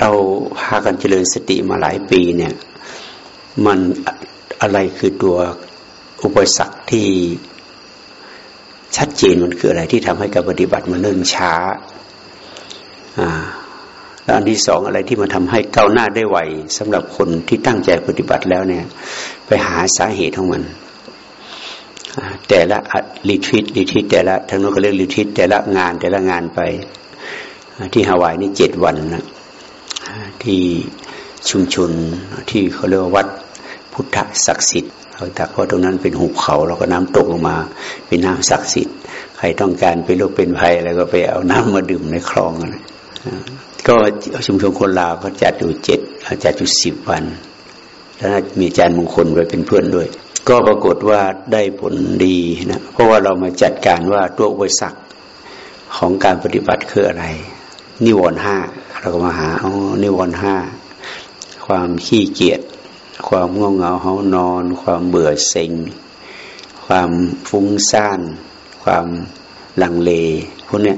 เราพากันเจริญสติมาหลายปีเนี่ย มันอะไรคือตัวอุปสรรคที่ชัดเจนมันคืออะไรที่ทำให้การปฏิบัติมันเริ่มช้า อ่าแล้วอันที่สองอะไรที่มันทำให้ก้าวหน้าได้ไวสำหรับคนที่ตั้งใจปฏิบัติแล้วเนี่ย ไปหาสาเหตุของมัน แต่ละรีทิตรีทิตแต่ละทางนู้นก็เรียกรีทิตแต่ละงานแต่ละงานไป ที่ฮาวายนี่เจ็ดวันนะ ที่ชุมชนที่เขาเรียกว่าวัดพุทธศักดิ์สิทธิ์เขาแต่เพราะตรงนั้นเป็นหุบเขาแล้วก็น้ำตกลงมา เป็นน้ำศักดิ์สิทธิ์ใครต้องการไปโรคเป็นภัยอะไรก็ไปเอาน้ำมาดื่มในคลองนะก็ชุมชนคนลาวก็จัดอยู่เจ็ดจัดอยู่สิบวันแล้วมีอาจารย์มงคลไว้เป็นเพื่อนด้วย ก็ปรากฏว่าได้ผลดีนะเพราะว่าเรามาจัดการว่าตัวอุปสรรคของการปฏิบัติคืออะไร นิวรณ์ห้า เราก็มาหาอ๋อนิวรณ์ห้าความขี้เกียจความง่วงเหงาเหานอน ความเบื่อเซ็ง ความฟุ้งซ่าน ความลังเลพวกนี้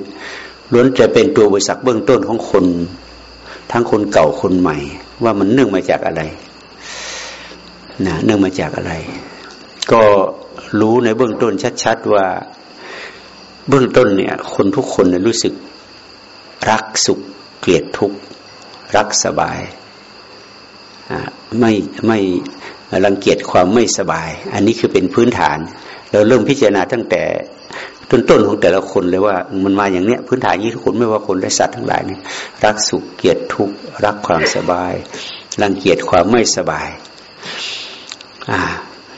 ล้วนจะเป็นตัวบริษัทเบื้องต้นของคน ทั้งคนเก่าคนใหม่ ว่ามันเนื่องมาจากอะไรนะเนื่องมาจากอะไร ก็รู้ในเบื้องต้นชัด ๆ ว่าเบื้องต้นเนี่ย คนทุกคนเนี่ยรู้สึกรักสุข เกลียดทุกข์รักสบายไม่ไม่รังเกียจความไม่สบาย อันนี้คือเป็นพื้นฐาน เราเริ่มพิจารณาตั้งแต่ต้นต้นของแต่ละคนเลยว่ามันมาอย่างเนี้ยพื้นฐานนี้ทุกคนไม่ว่าคนและสัตว์ทั้งหลายเนี่ยรักสุขเกลียดทุกข์รักความสบาย รังเกียจความไม่สบายอ่า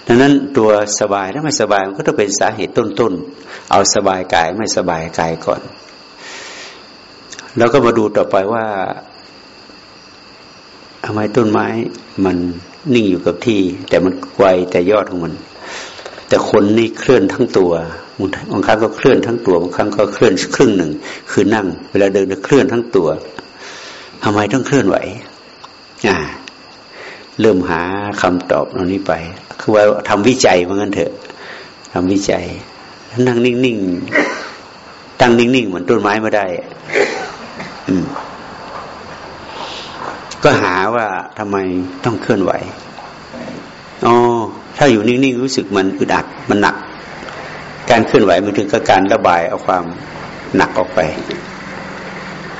ดังนั้นตัวสบายถ้าไม่สบายมันก็ต้องเป็นสาเหตุต้นๆ เอาสบายกายไม่สบายกายก่อน แล้วก็มาดูต่อไปว่าทำไมต้นไม้มันนิ่งอยู่กับที่ แต่มันไวแต่ยอดของมัน แต่คนนี่เคลื่อนทั้งตัวบางครั้งก็เคลื่อนทั้งตัวบางครั้งก็เคลื่อนครึ่งหนึ่ง คือนั่ง เวลาเดินก็เคลื่อนทั้งตัวทำไมต้องเคลื่อนไหวอ่าเริ่มหาคำตอบตรงนี้ไป คือว่าทำวิจัยเหมือนกันเถอะทำวิจัยนั่งนิ่งๆตั้งนิ่งๆเหมือนต้นไม้ไม่ได้ ก็หาว่าทำไมต้องเคลื่อนไหวอ๋อถ้าอยู่นิ่งๆรู้สึกมันอึดอัดมันหนัก การเคลื่อนไหวมันถึงกับการระบายเอาความหนักออกไป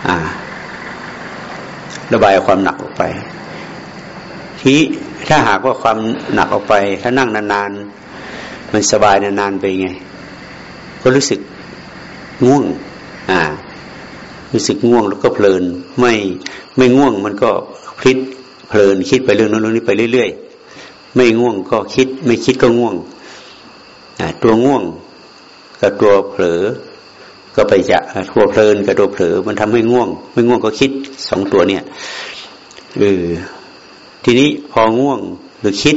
อ่า ระบายเอาความหนักออกไป ทีถ้าหากว่าความหนักออกไป ถ้านั่งนานๆมันสบายนานๆไปไง ก็รู้สึกง่วง อ่า รู้สึกง่วงแล้วก็เพลิน ไม่ไม่ง่วงมันก็คิดเพลินคิดไปเรื่องนั้นเรื่องนี้ไปเรื่อย ๆ ไม่ง่วงก็คิด ไม่คิดก็ง่วงตัวง่วงกับตัวเผลอ ก็ไปจะตัวเพลินกับตัวเผลอ มันทำให้ง่วง ไม่ง่วงก็คิดสองตัวเนี่ยเออทีนี้พอง่วงหรือคิด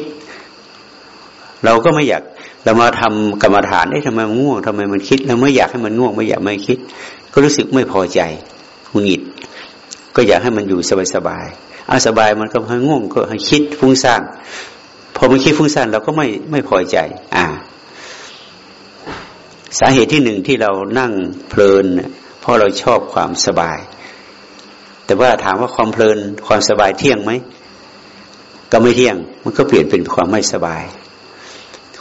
เราก็ไม่อยากเรามาทำกรรมฐานเอ๊ะทำไมมันง่วงทำไมมันคิดเราไม่อยากให้มันง่วงไม่อยากไม่คิด ก็รู้สึกไม่พอใจหงุดหงิด ก็อยากให้มันอยู่สบายๆอาสบายมันก็ให้ง่วงก็ให้คิดฟุ้งซ่านพอมันคิดฟุ้งซ่านเราก็ไม่ไม่พอใจ อ่า สาเหตุที่หนึ่งที่เรานั่งเพลินเพราะเราชอบความสบาย แต่ว่าถามว่าความเพลินความสบายเที่ยงไหมก็ไม่เที่ยง มันก็เปลี่ยนเป็นความไม่สบาย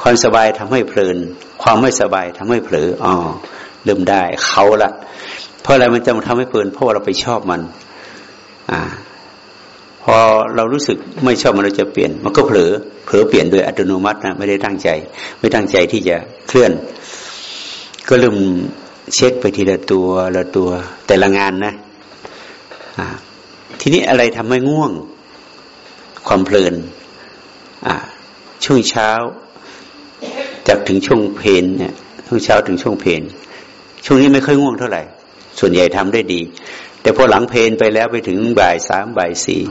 ความสบายทำให้เพลิน ความไม่สบายทำให้เผลออ๋อเริ่มได้เขาละเพราะอะไรมันจะมาทำให้เพลินเพราะาเราไปชอบมัน อ่า พอเรารู้สึกไม่ชอบมันเราจะเปลี่ยน มันก็เผลอเผลอเปลี่ยนโดยอัตโนมัตินะไม่ได้ตั้งใจ ไม่ตั้งใจที่จะเคลื่อน ก็เริ่มเช็คไปทีละตัวละตัว แต่ละงานนะอ่าทีนี้อะไรทำให้ง่วง ความเพลิน อ่าช่วงเช้า จากถึงช่วงเพนเนี่ยช่วงเช้าถึงช่วงเพนช่วงนี้ไม่ค่อยง่วงเท่าไหร่ ส่วนใหญ่ทำได้ดี แต่พอหลังเพนไปแล้วไปถึงบ่ายสามบ่ายสี่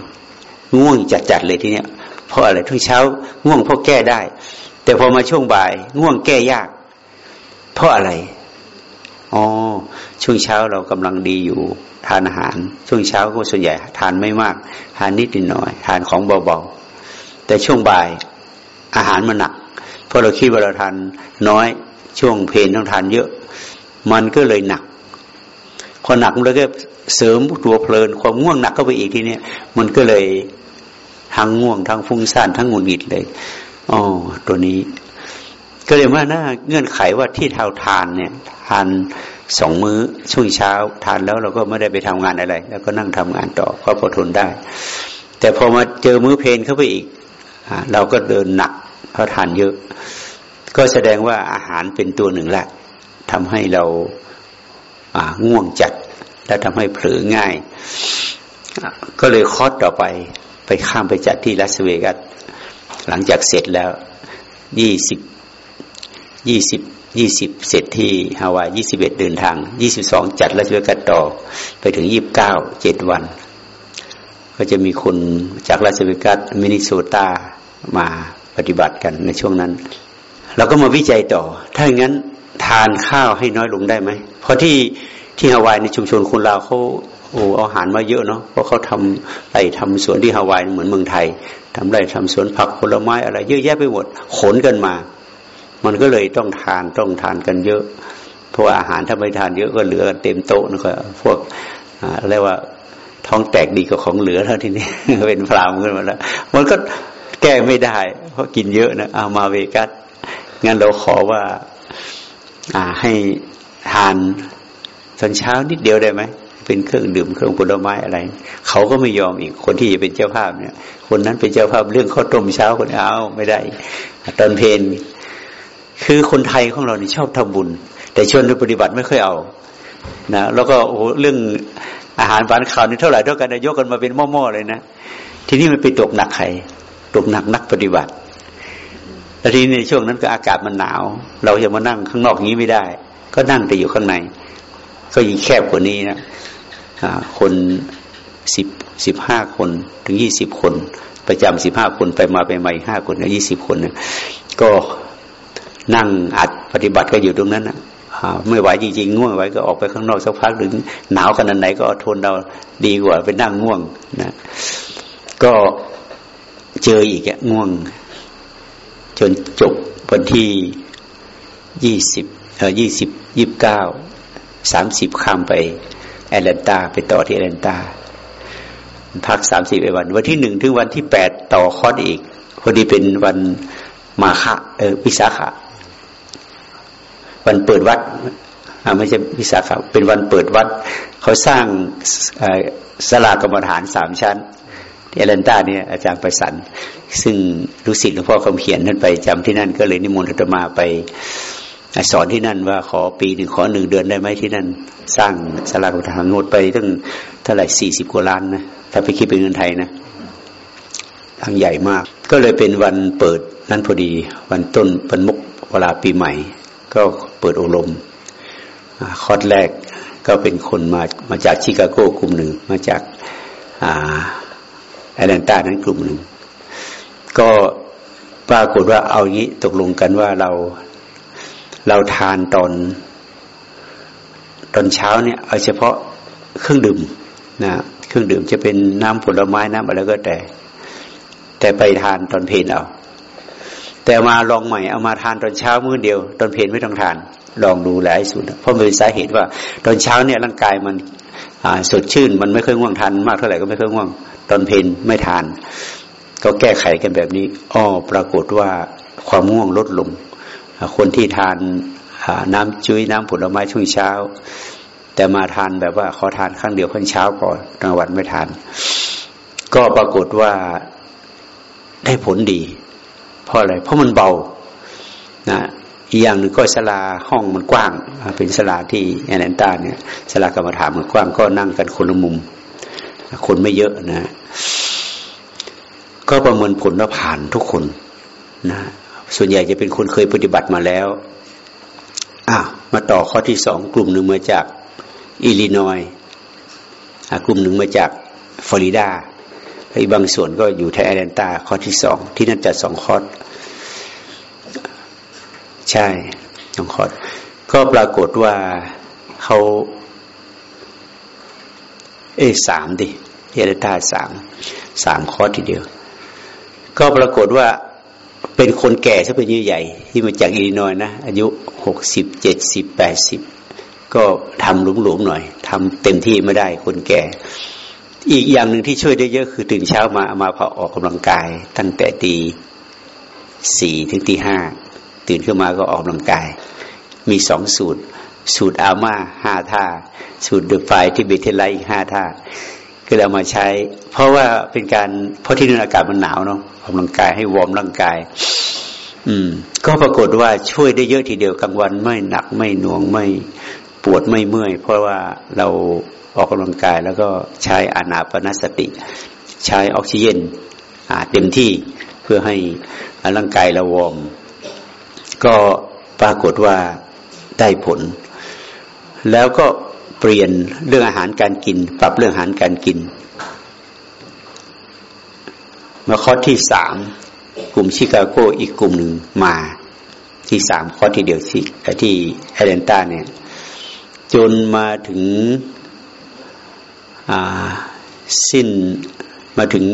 ง่วงจัดๆเลยทีเนี้ยเพราะอะไรทุกเช้าง่วงเพราะแก้ได้ แต่พอมาช่วงบ่าย ง่วงแก้ยาก เพราะอะไรอ๋อช่วงเช้าเรากำลังดีอยู่ ทานอาหาร ช่วงเช้าก็ส่วนใหญ่ ทานไม่มาก ทานนิดหน่อย ทานของเบาๆแต่ช่วงบ่ายอาหารมันหนัก เพราะเราคิดว่าเราทานน้อยช่วงเพนต้องทานเยอะ มันก็เลยหนัก พอหนักมันก็เสริมตัวเพลิน ความง่วงหนักเข้าไปอีกทีเนี้ยมันก็เลยทั้งง่วงทั้งฟุ้งซ่านทั้งหงุดหงิดเลยอ๋อตัวนี้ ก็เลยว่าน่าเงื่อนไขว่าที่เท่าทานเนี่ย ทานสองมื้อช่วงเช้า ทานแล้วเราก็ไม่ได้ไปทำงานอะไร แล้วก็นั่งทำงานต่อก็พอทนได้ แต่พอมาเจอมื้อเพลนเข้าไปอีกเราก็เดินหนัก เพราะทานเยอะ ก็แสดงว่าอาหารเป็นตัวหนึ่งละทำให้เราง่วงจัด และทำให้เผลอง่าย ก็เลยคอดต่อไปไปข้ามไปจัดที่ลาสเวกัสหลังจากเสร็จแล้วยี่สิบยี่สิบยี่สิบเสร็จที่ฮาวายยี่สิบเอ็ดเดินทางยี่สิบสองจัดลาสเวกัสต่อไปถึงยี่บเก้าเจ็ดวัน ก็จะมีคนจากลาสเวกัสมินิโซตามา ปฏิบัติกันในช่วงนั้นเราก็มาวิจัยต่อ ถ้าอย่างนั้นทานข้าวให้น้อยลงได้ไหม เพราะที่ที่ฮาวายในชุมชนคนลาวเขาโอ้อาหารมาเยอะเนาะเพราะเขาทำไรทำสวนที่ฮาวายเหมือนเมืองไทยทำไรทำสวนผักผลไม้อะไร เยอะแยะไปหมดขนกันมา มันก็เลยต้องทานต้องทานกันเยอะ เพราะาอาหารถ้าไม่ทานเยอะก็เหลือเต็มโต๊ะนะครับพวกเรียกว่าท้องแตกดีกว่าของเหลือเท่าที่นี้เป็นพรามขึ้นมาแล้ว มันก็ แก้ไม่ได้ เพราะกินเยอะนะเอามาเวกัสงั้นเราขอว่า อ่าให้ทานตอนเช้านิดเดียวได้ไหมเป็นเครื่องดื่มเครื่องผลไม้อะไร เขาก็ไม่ยอมอีกคนที่จะเป็นเจ้าภาพเนี่ย คนนั้นเป็นเจ้าภาพเรื่องข้าวต้มเช้าคนเอาไม่ได้ ตอนเพนคือคนไทยของเราเนี่ชอบทำบุญ แต่ชวนปฏิบัติไม่ค่อยเอานะแล้วก็โอ้เรื่องอาหารบานข่าวนี่เท่าไหร่เท่ากันยกกันมาเป็นหม้อๆเลยนะ ทีนี้มันไปตกหนักใคร ตกหนักนักปฏิบัติแล้วทีในช่วงนั้นก็อากาศมันหนาว เราจะมานั่งข้างนอกอย่างนี้ไม่ได้ ก็นั่งแต่อยู่ข้างใน ก็ยิ่งแคบกว่านี้นะคนสิบสิบห้าคนถึงยี่สิบคน ประจำสิบห้าคนไปมาไปมาอีกห้าคนยี่สิบคนนี่ยก็นั่งอัดปฏิบัติก็อยู่ตรงนั้นนะไม่ไหวจริงๆ ง่วงไว้ก็ออกไปข้างนอกสักพักหรือหนาวขนาดไหนก็ทนเราดีกว่าไปนั่งง่วงนะ ก็ เจออีกอะง่วง จนจบวันที่ยี่สิบเอ่อยี่สิบยี่บเก้าสามสิบข้ามไปแอตแลนตาไปต่อที่แอตแลนตาพักสามสิบวัน วันที่หนึ่งถึงวันที่แปดต่อคอร์สอีกพอดีเป็นวันมาฆะเออวิสาขะวันเปิดวัดอ่าไม่ใช่วิสาขะเป็นวันเปิดวัด เขาสร้างสลากรรมฐานสามชั้น ที่แอตแลนตาเนี่ยอาจารย์ประสันซึ่งรู้สิทธิ์หลวงพ่อคำเขียนนั่นไปจำที่นั่นก็เลยนิมนต์อาตมาไปสอนที่นั่นว่าขอปีหนึ่งขอหนึ่งเดือนได้ไหมที่นั่น สร้างสลากรรมฐานงดไปตั้งเท่าไหร่สี่สิบกว่าล้านนะถ้าไปคิดเป็นเงินไทยนะทางใหญ่มาก ก็เลยเป็นวันเปิดนั้นพอดี วันต้นปันมุกเวลาปีใหม่ ก็เปิดอบรมคอร์สแรกก็เป็นคนมามาจากชิคาโกกลุ่มหนึ่งมาจากอ่า แอตแลนตานั้นกลุ่มหนึ่ง ก็ปรากฏว่าเอางี้ตกลงกันว่าเราเราทานตอน ตอนเช้าเนี่ยเอาเฉพาะเครื่องดื่มนะเครื่องดื่มจะเป็นน้ำผลไม้น้ำอะไรก็แต่ แต่ไปทานตอนเพลนเอาแต่มาลองใหม่เอามาทานตอนเช้ามื้อเดียว ตอนเพลนไม่ต้องทาน ลองดูแลให้สุดเพราะมันเป็นสาเหตุว่า ตอนเช้าเนี่ยร่างกายมันสดชื่น มันไม่เคยง่วงทานมากเท่าไหร่ก็ไม่เคยง่วง ตอนเพลนไม่ทาน ก็แก้ไขกันแบบนี้อ้อปรากฏว่าความง่วงลดลง คนที่ทานน้ำจุ้ยน้ำผลไม้ช่วงเช้า แต่มาทานแบบว่าขอทานครั้งเดียวขั้นเช้าพอกลางวันไม่ทาน ก็ปรากฏว่าได้ผลดี เพราะอะไร เพราะมันเบานะอีกอย่างหนึ่งก็สลาห้องมันกว้าง เป็นสลาที่แอนแอนตาเนี่ยสลากรรมฐานมันกว้างก็นั่งกันคนละมุม คนไม่เยอะนะ ก็ประเมินผลว่าผ่านทุกคนนะ ส่วนใหญ่จะเป็นคนเคยปฏิบัติมาแล้วอะมาต่อข้อที่สองกลุ่มหนึ่งมาจากอิลลินอยกลุ่มหนึ่งมาจากฟลอริดาอีกบางส่วนก็อยู่แถวแอตแลนตาข้อที่สองที่นั่นจัดสองคอร์สใช่สองคอร์สก็ปรากฏว่าเขา เอ้สามดิเอเดตาสามสามคอร์สทีเดียว ก็ปรากฏว่าเป็นคนแก่ที่เป็นใหญ่ที่มาจากอิลลินอยนะ อายุหกสิบเจ็ดสิบแปดสิบก็ทำหลวมๆหน่อยทำเต็มที่ไม่ได้คนแก่ อีกอย่างหนึ่งที่ช่วยได้เยอะคือตื่นเช้ามามาพอออกกำลังกาย ตั้งแต่ตีสี่ถึงตีห้าตื่นขึ้นมาก็ออกกำลังกาย มีสองสูตร สูตรอาม่าห้าท่า สูตร The Five Tibetan Rites ห้าท่าก็เรามาใช้ เพราะว่าเป็นการเพราะที่นู่นอากาศมันหนาวเนาะออกกำลังกายให้ warm ร่างกาย อืม ก็ปรากฏว่าช่วยได้เยอะทีเดียวกลางวันไม่หนักไม่หน่วงไม่ปวดไม่เมื่อย เพราะว่าเราออกกำลังกายแล้วก็ใช้อานาปนสติ ใช้ออกซิเจนเต็มที่เพื่อให้ร่างกายเราวอร์มก็ปรากฏว่าได้ผล แล้วก็เปลี่ยนเรื่องอาหารการกิน ปรับเรื่องอาหารการกิน มาข้อที่สามกลุ่มชิคาโกอีกกลุ่มหนึ่งมาที่สามข้อที่เดียวที่ที่แอเดนตาเนี่ย จนมาถึงสิ้นมาถึง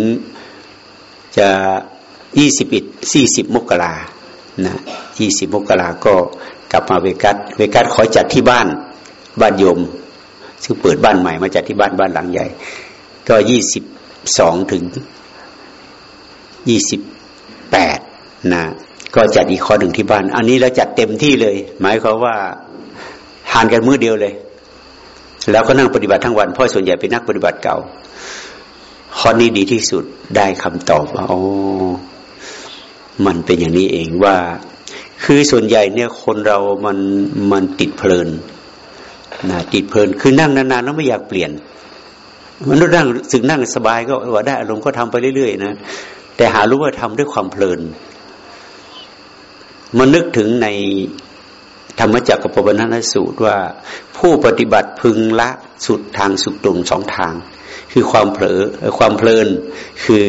จะยี่สิบอิดสี่สิบมกรานะยี่สิบมกราก็กลับมาเวกัสเวกัสขอจัดที่บ้าน บ้านโยม ซึ่งเปิดบ้านใหม่มาจัดที่บ้านบ้านหลังใหญ่ ก็ยี่สิบสองถึงยี่สิบแปดนะก็จัดอีกข้อหนึ่งที่บ้าน อันนี้เราจัดเต็มที่เลย หมายความว่าทานกันมื้อเดียวเลย แล้วก็นั่งปฏิบัติทั้งวันเพราะส่วนใหญ่เป็นนักปฏิบัติเก่าข้อนี้ดีที่สุดได้คำตอบว่าโอ้มันเป็นอย่างนี้เองว่า คือส่วนใหญ่เนี่ยคนเรามันมันติดเพลิน นะติดเพลินคือนั่งนานๆแล้วไม่อยากเปลี่ยน มันนั่งสึกนั่งสบายก็ว่าได้อารมณ์ก็ทำไปเรื่อยๆนะแต่หารู้ว่าทำด้วยความเพลินมันนึกถึงในธรรมจักรปปนันสูตรว่า ผู้ปฏิบัติพึงละสุดทางสุดตรงสองทาง คือความเผลอความเพลินคือ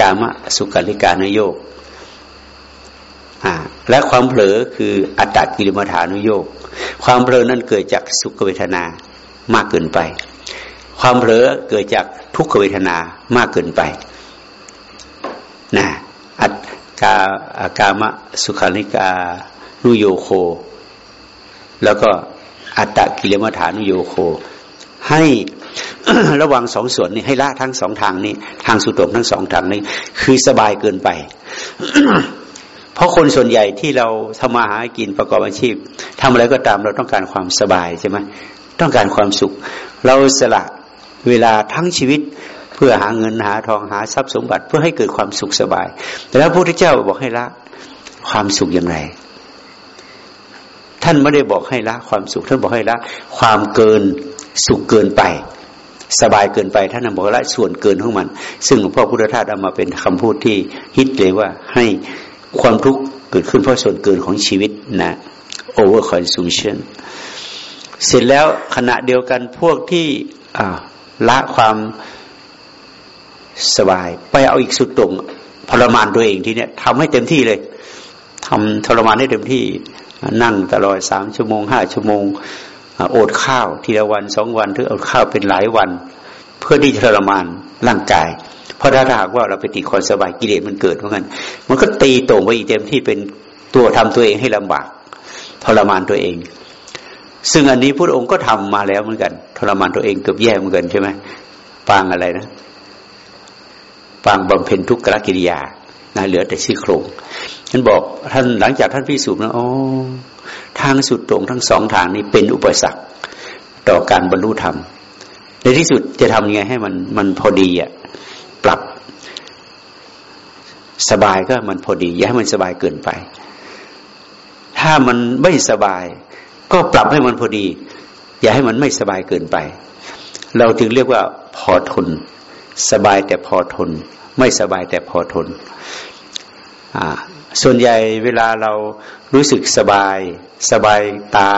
กามสุขาริการนโยก และความเผลอคืออัตตกิลมัฐานุโยกความเผลอนั้นเกิดจากสุขเวทนามากเกินไป ความเผลอเกิดจากทุกขเวทนามากเกินไปนะอัตกาอากามะสุขาริกานุโยโค แล้วก็อัตตกิลมัฐานุโยโค ให้ระวังสองส่วนนี้ให้ละทั้งสองทางนี้ ทางสุดตรงทั้งสองทางนี้ คือสบายเกินไป ราะคนส่วนใหญ่ที่เราทำมาหากินประกอบอาชีพทำอะไรก็ตามเราต้องการความสบายใช่ไหมต้องการความสุข เราสละเวลาทั้งชีวิตเพื่อหาเงินหาทองหาทรัพย์สมบัติเพื่อให้เกิดความสุขสบายแต่แล้วพระพุทธเจ้าบอกให้ละความสุขอย่างไร ท่านไม่ได้บอกให้ละความสุข ท่านบอกให้ละความเกินสุขเกินไป สบายเกินไป ท่านบอกละส่วนเกินของมัน ซึ่งหลวงพ่อพุทธทาสเอามาเป็นคำพูดที่ฮิตเลยว่าให้ ความทุกข์เกิดขึ้นเพราะส่วนเกินของชีวิตนะ over consumption เสร็จแล้วขณะเดียวกันพวกที่ละความสบาย ไปเอาอีกสุดตรงทรมานตัวเองทีเนี้ยทำให้เต็มที่เลยทำทรมานให้เต็มที่นั่งตลอดสามชั่วโมงห้าชั่วโมงอดข้าว ทีละวันสองวันหรืออดข้าวเป็นหลายวัน เพื่อที่จะทรมานร่างกาย เพราะถ้าหากว่าเราไปติดความสบายกิเลสมันเกิดเพราะงั้นมันก็ตีตรงไปอีกเต็มที่เป็นตัวทำตัวเองให้ลำบากทรมานตัวเอง ซึ่งอันนี้พระองค์ก็ทำมาแล้วเหมือนกันทรมานตัวเองเกือบแย่เหมือนกันใช่ไหมปางอะไรนะปางบำเพ็ญทุกขกิริยานะเหลือแต่ชื่อโครงท่านบอกท่านหลังจากท่านพิสูจน์นะอ๋อทางสุดตรงทั้งสองทางนี้เป็นอุปสรรคต่อการบรรลุธรรมในที่สุดจะทำยังไงให้มันมันพอดีอะ ปรับ สบายก็มันพอดี อย่าให้มันสบายเกินไป ถ้ามันไม่สบาย ก็ปรับให้มันพอดี อย่าให้มันไม่สบายเกินไป เราจึงเรียกว่าพอทน สบายแต่พอทน ไม่สบายแต่พอทนส่วนใหญ่เวลาเรารู้สึกสบาย สบายตา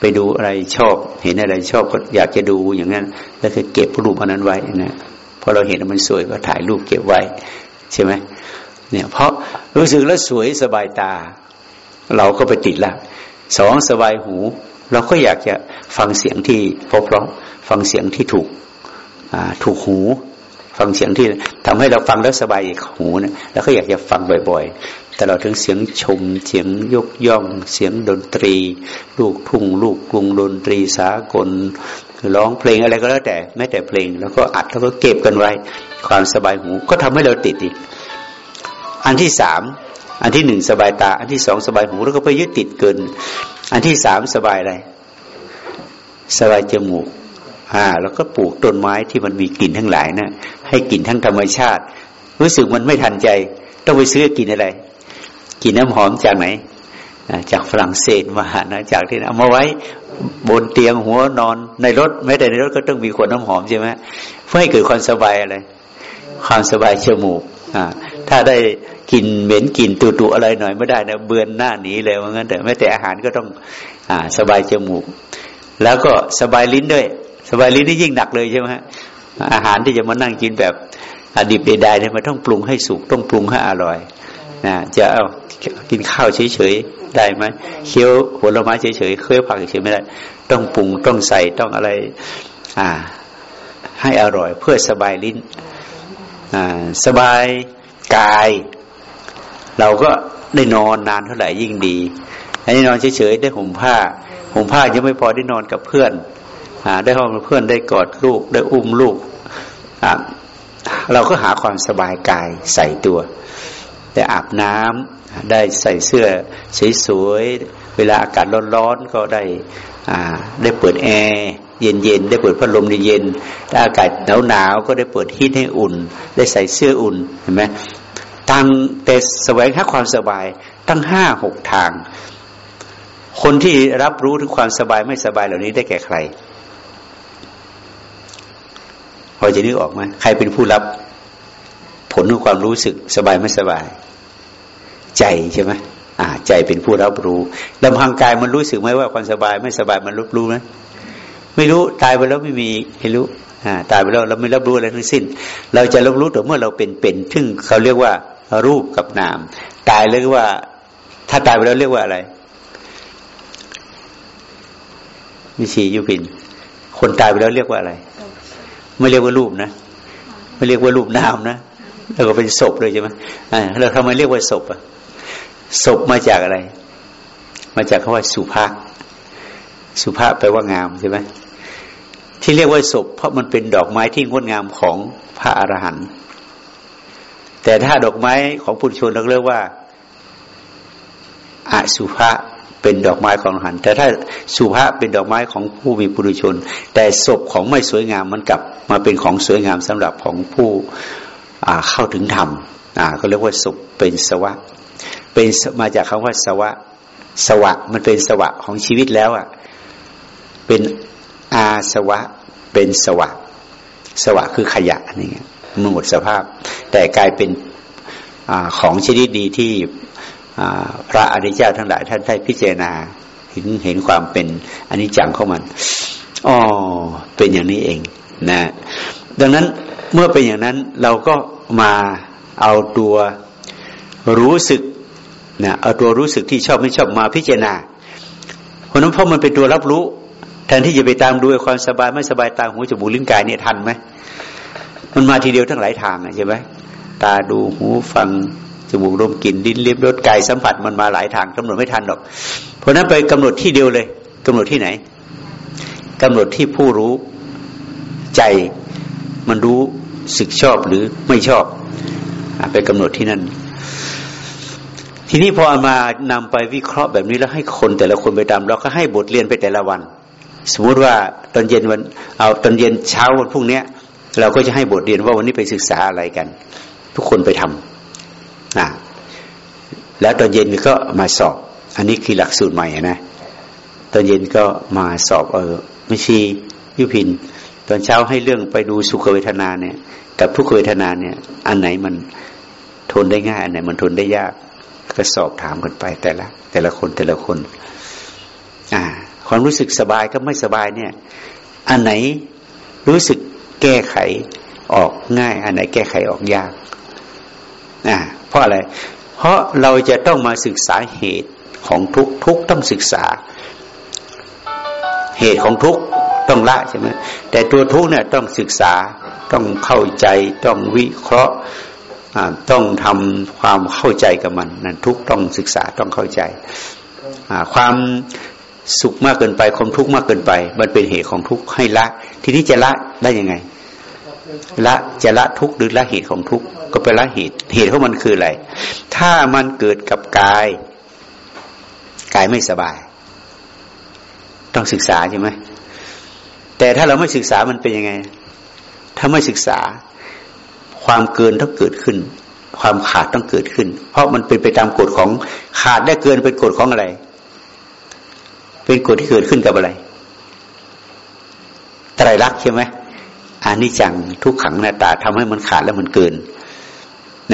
ไปดูอะไรชอบ เห็นอะไรชอบก็อยากจะดูอย่างนั้น แล้วก็เก็บรูปอันนั้นไว้นะ พอเราเห็นมันสวยก็ถ่ายรูปเก็บไว้ ใช่ไหมเนี่ยเพราะรู้สึกแล้วสวยสบายตา เราก็ไปติดละสองสบายหู เราก็อยากจะฟังเสียงที่พบเราฟังเสียงที่ถูกถูกหูฟังเสียงที่ทำให้เราฟังแล้วสบายหูนะแล้วก็อยากจะฟังบ่อยๆตลอดถึงเสียงชม เสียงยกย่อง เสียงดนตรี ลูกทุ่ง ลูกกรุงดนตรีสากล ร้องเพลงอะไรก็แล้วแต่แม้แต่เพลง แล้วก็อัดแล้วก็เก็บกันไว้ ความสบายหูก็ทำให้เราติดอีก อันที่สามอันที่หนึ่งสบายตา อันที่สองสบายหูแล้วก็ไปยึดติดเกิน อันที่สามสบายอะไร สบายจมูกอ่าแล้วก็ปลูกต้นไม้ที่มันมีกลิ่นทั้งหลายนะ ให้กลิ่นทั้งธรรมชาติ รู้สึกมันไม่ทันใจ ต้องไปซื้อกินอะไร กินน้ำหอมจากไหน จากฝรั่งเศสมานะจากที่เอามาไว้บนเตียงหัวนอนในรถแม้แต่ในรถก็ต้องมีขวดน้ำหอมใช่ไหมเพื่อให้เกิดความสบายอะไร ความสบายจมูกอ่าถ้าได้กินเหม็นกินตุตุอะไรหน่อยไม่ได้นะเบือนหน้าหนีเลยว่างั้นแต่แม้แต่อาหารก็ต้องอ่าสบายจมูก แล้วก็สบายลิ้นด้วย สบายลิ้นนี่ยิ่งหนักเลยใช่ไหมอาหารที่จะมานั่งกินแบบอดิบใดๆเนี่ยมันต้องปรุงให้สุกต้องปรุงให้อร่อยนะจะเอากินข้าวเฉยๆ ได้ไหมเคี้ยวผลไม้เฉยๆเคี้ยวผักเฉยๆไม่ได้ ต้องปรุงต้องใส่ต้องอะไร อ่า ให้อร่อยเพื่อสบายลิ้น อ่า สบายกาย เราก็ได้นอนนานเท่าไหร่ยิ่งดีอันนี้นอนเฉยๆได้ห่มผ้าห่มผ้ายังไม่พอได้นอนกับเพื่อนอ่าได้ห้องกับเพื่อนได้กอดลูก ได้อุ้มลูกอ่าเราก็หาความสบายกายใส่ตัว ได้อาบน้ำได้ใส่เสื้อสวยๆ เวลาอากาศร้อนๆ ก็ได้ได้เปิดแอร์เย็นๆ ได้เปิดพัดลมเย็นๆถ้าอากาศหนาวๆ ก็ได้เปิดฮีทให้อุ่น ได้ใส่เสื้ออุ่น เห็นไหมตั้งแต่แสวงหาความสบายตั้งห้าหกทาง คนที่รับรู้ถึงความสบายไม่สบายเหล่านี้ได้แก่ใคร พอจะนึกออกไหมใครเป็นผู้รับ ผลของความรู้สึกสบายไม่สบาย ใจใช่ไหมอ่า ใจเป็นผู้รับรู้ลำพังกายมันรู้สึกไหมว่าความสบายไม่สบายมันรับรู้ไหมไม่รู้ตายไปแล้วไม่มีให้รู้อ่าตายไปแล้วเราไม่รับรู้อะไรทั้งสิ้น เราจะรับรู้แต่เมื่อเราเป็นเป็นซึ่งเขาเรียกว่ารูปกับนาม ตายเรียกว่า ถ้าตายไปแล้วเรียกว่าอะไรมิชียุพิน คนตายไปแล้วเรียกว่าอะไร ไม่เรียกว่ารูปนะ ไม่เรียกว่ารูปนามนะ แล้วก็เป็นศพเลยใช่ไหมอ่าเราทำไมเรียกว่าศพอะศพมาจากอะไร มาจากคำว่าสุภาพสุภาพแปลว่างามใช่ไหมที่เรียกว่าศพ เพราะมันเป็นดอกไม้ที่งดงามของพระอรหันต์แต่ถ้าดอกไม้ของปุถุชนเราเรียกว่าอาสุภาเป็นดอกไม้ของอรหันต์แต่ถ้าสุภาเป็นดอกไม้ของผู้มีปุถุชน แต่ศพของไม่สวยงามมันกลับมาเป็นของสวยงามสำหรับของผู้ เข้าถึงธรรมก็เรียกว่าสุขเป็นสวะ เป็นมาจากคำว่าสวะ สวะมันเป็นสวะของชีวิตแล้วอะเป็นอาสวะ เป็นสวะ สวะคือขยะนี่ไงมันหมดสภาพ แต่กลายเป็นอของชนิดดีที่พระอริยเจ้าทั้งหลายท่านได้พิจารณาเห็นเห็นความเป็นอนิจจังของมันอ๋อเป็นอย่างนี้เองนะ ดังนั้นเมื่อเป็นอย่างนั้นเราก็มาเอาตัวรู้สึกนะเอาตัวรู้สึกที่ชอบไม่ชอบมาพิจารณา เพราะนั้นเพราะมันเป็นตัวรับรู้แทนที่จะไปตามดูความสบายไม่สบายตาหูจมูกลิ้นกายเนี่ยทันไหมมันมาทีเดียวทั้งหลายทางใช่ไหมตาดูหูฟังจมูกดมกลิ่นลิ้นเลียบรสกายสัมผัสมันมาหลายทางกำหนดไม่ทันหรอก เพราะนั้นไปกำหนดที่เดียวเลยกำหนดที่ไหนกำหนดที่ผู้รู้ใจ มันรู้สึกชอบหรือไม่ชอบไปกำหนดที่นั่น ทีนี้พอมานำไปวิเคราะห์แบบนี้แล้วให้คนแต่ละคนไปตามเราก็ให้บทเรียนไปแต่ละวัน สมมุติว่าตอนเย็นวันเอาตอนเย็นเช้าวันพรุ่งนี้เราก็จะให้บทเรียนว่าวันนี้ไปศึกษาอะไรกัน ทุกคนไปทำนะแล้วตอนเย็นก็มาสอบ อันนี้คือหลักสูตรใหม่นะตอนเย็นก็มาสอบเออไม่ชียุพิน ตอนเช้าให้เรื่องไปดูสุขเวทนาเนี่ย กับทุกขเวทนาเนี่ย อันไหนมันทนได้ง่าย อันไหนมันทนได้ยาก ก็สอบถามกันไปแต่ละ แต่ละคนแต่ละคน อ่า ความรู้สึกสบายก็ไม่สบายเนี่ย อันไหนรู้สึกแก้ไขออกง่าย อันไหนแก้ไขออกยากอ่าเพราะอะไร เพราะเราจะต้องมาศึกษาเหตุของทุกทุกต้องศึกษา เหตุของทุก ต้องละใช่ไหมแต่ตัวทุกเนี่ยต้องศึกษาต้องเข้าใจต้องวิเคราะห์ต้องทำความเข้าใจกับมันนั่นทุกต้องศึกษาต้องเข้าใจความสุขมากเกินไปความทุกข์มากเกินไป มันเป็นเหตุของทุกข์ให้ละ ทีนี้จะละได้ยังไง ละจะละทุกข์หรือละเหตุของทุกข์ก็ไปละเหตุ เหตุของมันคืออะไร ถ้ามันเกิดกับกาย กายไม่สบาย ต้องศึกษาใช่ไหม แต่ถ้าเราไม่ศึกษามันเป็นยังไง ถ้าไม่ศึกษา ความเกินต้องเกิดขึ้น ความขาดต้องเกิดขึ้น เพราะมันเป็นไปตามกฎของขาดได้เกินเป็นกฎของอะไร เป็นกฎที่เกิดขึ้นกับอะไรไตรลักษณ์ใช่ไหมอานิจังทุกขังหน้าตาทำให้มันขาดแล้วมันเกิน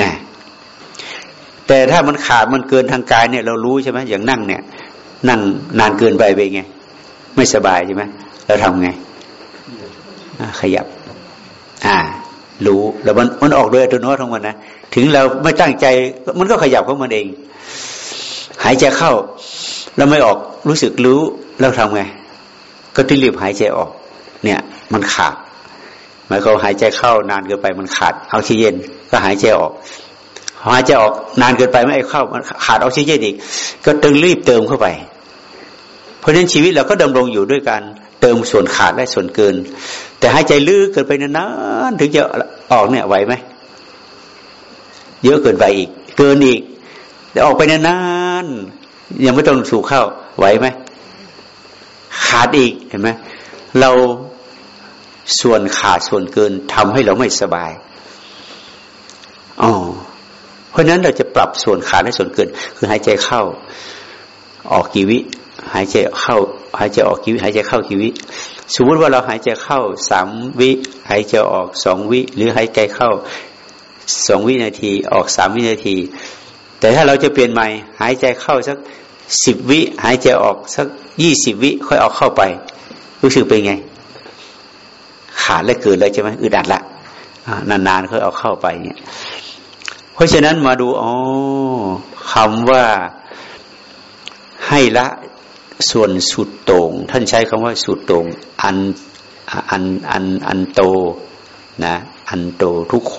นะแต่ถ้ามันขาดมันเกินทางกายเนี่ย เรารู้ใช่ไหมอย่างนั่งเนี่ย นั่งนานเกินไปไปไง ไม่สบายใช่ไหมเราทำไง ขยับ อ่า รู้แล้วมันมันออกโดยอัตโนมัติของมันนะถึงเราไม่ตั้งใจ มันก็ขยับของมันเอง หายใจเข้า แล้วไม่ออกรู้สึกรู้แล้วทำไง ก็ต้องรีบหายใจออก เนี่ย มันขาดหมายความหายใจเข้านานเกินไปมันขาดออกซิเจนก็หายใจออกหายใจออกนานเกินไปไม่เข้ามันขาดออกซิเจนอีก ก็ต้องรีบเติมเข้าไป เพราะฉะนั้นชีวิตเราก็ดำรงอยู่ด้วยการเติมส่วนขาดและส่วนเกิน แต่หายใจลึกเกินไปนานๆถึงจะออกเนี่ยไหวไหมเยอะเกินไปอีก เกินอีกแต่ออกไปนานๆยังไม่ต้องสูบเข้าไหวไหมขาดอีกเห็นไหมเราส่วนขาดส่วนเกินทำให้เราไม่สบายอ๋อเพราะนั้นเราจะปรับส่วนขาดและส่วนเกิน คือหายใจเข้า ออกกี่วิหายใจเข้า หายใจออกกี่วิหายใจเข้ากี่วิ สมมติว่าเราหายใจเข้าสามวิหายใจออกสองวิ หรือหายใจเข้าสองวินาทีออกสามวินาที แต่ถ้าเราจะเปลี่ยนใหม่ หายใจเข้าสักสิบวิหายใจออกสักยี่สิบวิค่อยออกเข้าไป รู้สึกเป็นไง ขาดและเกินเลยใช่ไหมอึดอัดละนานๆค่อยเอาเข้าไปเนี่ย เพราะฉะนั้นมาดูอ๋อคำว่าให้ละ ส่วนสุดโต่งท่านใช้คำว่าสุดโต่งอันอันอันอันโตนะอันโตทุกโข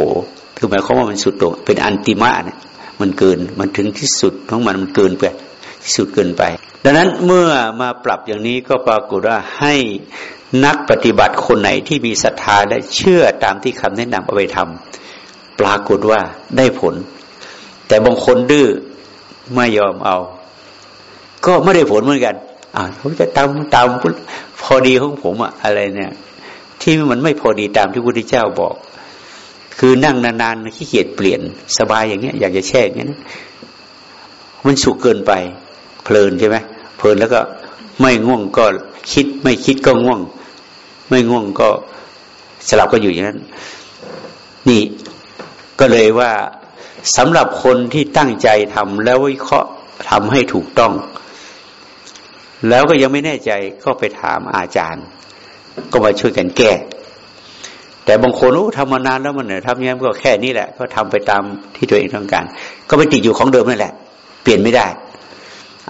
คือหมายความว่ามันสุดโต่งเป็นอันติมะเนี่ยมันเกินมันถึงที่สุดของมันมันเกินไปที่สุดเกินไป ดังนั้นเมื่อมาปรับอย่างนี้ก็ปรากฏว่าให้นักปฏิบัติคนไหนที่มีศรัทธาและเชื่อตามที่คำแนะนำเอาไปทำปรากฏว่าได้ผล แต่บางคนดื้อไม่ยอมเอา ก็ไม่ได้ผลเหมือนกัน อ่าผมจะตามตามพอดีของผมอะอะไรเนี่ย ที่มันไม่พอดีตามที่พระพุทธเจ้าบอก คือนั่งนานๆขี้เกียจเปลี่ยนสบายอย่างเงี้ย อยากจะแช่อย่างเงี้ยมันสุกเกินไป เพลินใช่ไหมเพลินแล้วก็ไม่ง่วงก็คิดไม่คิดก็ง่วง ไม่ง่วงก็สลับก็อยู่อย่างนั้น นี่ก็เลยว่าสำหรับคนที่ตั้งใจทำแล้ววิเคราะห์ทำให้ถูกต้อง แล้วก็ยังไม่แน่ใจก็ไปถามอาจารย์ ก็มาช่วยกันแก้ แต่บางคนรู้ทำมานานแล้วมันเนี่ยทำยังไงก็แค่นี้แหละ ก็ทำไปตามที่ตัวเองต้องการ ก็ไปติดอยู่ของเดิมนั่นแหละ เปลี่ยนไม่ได้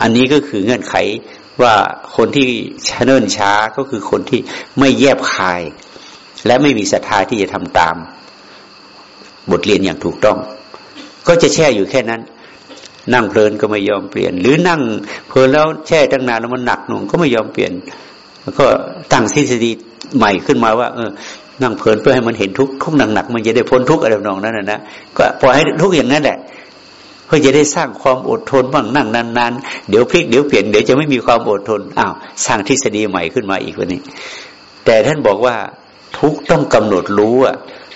อันนี้ก็คือเงื่อนไขว่าคนที่ชเนิ่นช้าก็คือคนที่ไม่แยบคาย และไม่มีศรัทธาที่จะทำตาม บทเรียนอย่างถูกต้อง ก็จะแช่อยู่แค่นั้น นั่งเพลินก็ไม่ยอมเปลี่ยน หรือนั่งเพลินแล้วแช่ตั้งนานแล้วมันหนักหน่วงก็ไม่ยอมเปลี่ยนก็ตั้งทฤษฎีใหม่ขึ้นมาว่า เออ นั่งเพลินเพื่อให้มันเห็นทุกทุกหนักๆมันจะได้พ้นทุกอะไรนองนั้นนะก็ปล่อยให้ทุกอย่างนั้นแหละเพื่อจะได้สร้างความอดทนบ้างนั่งนานๆเดี๋ยวพลิกเดี๋ยวเปลี่ยนเดี๋ยวจะไม่มีความอดทนอ้าวสร้างทฤษฎีใหม่ขึ้นมาอีกวันนี้ แต่ท่านบอกว่าทุกต้องกำหนดรู้อะ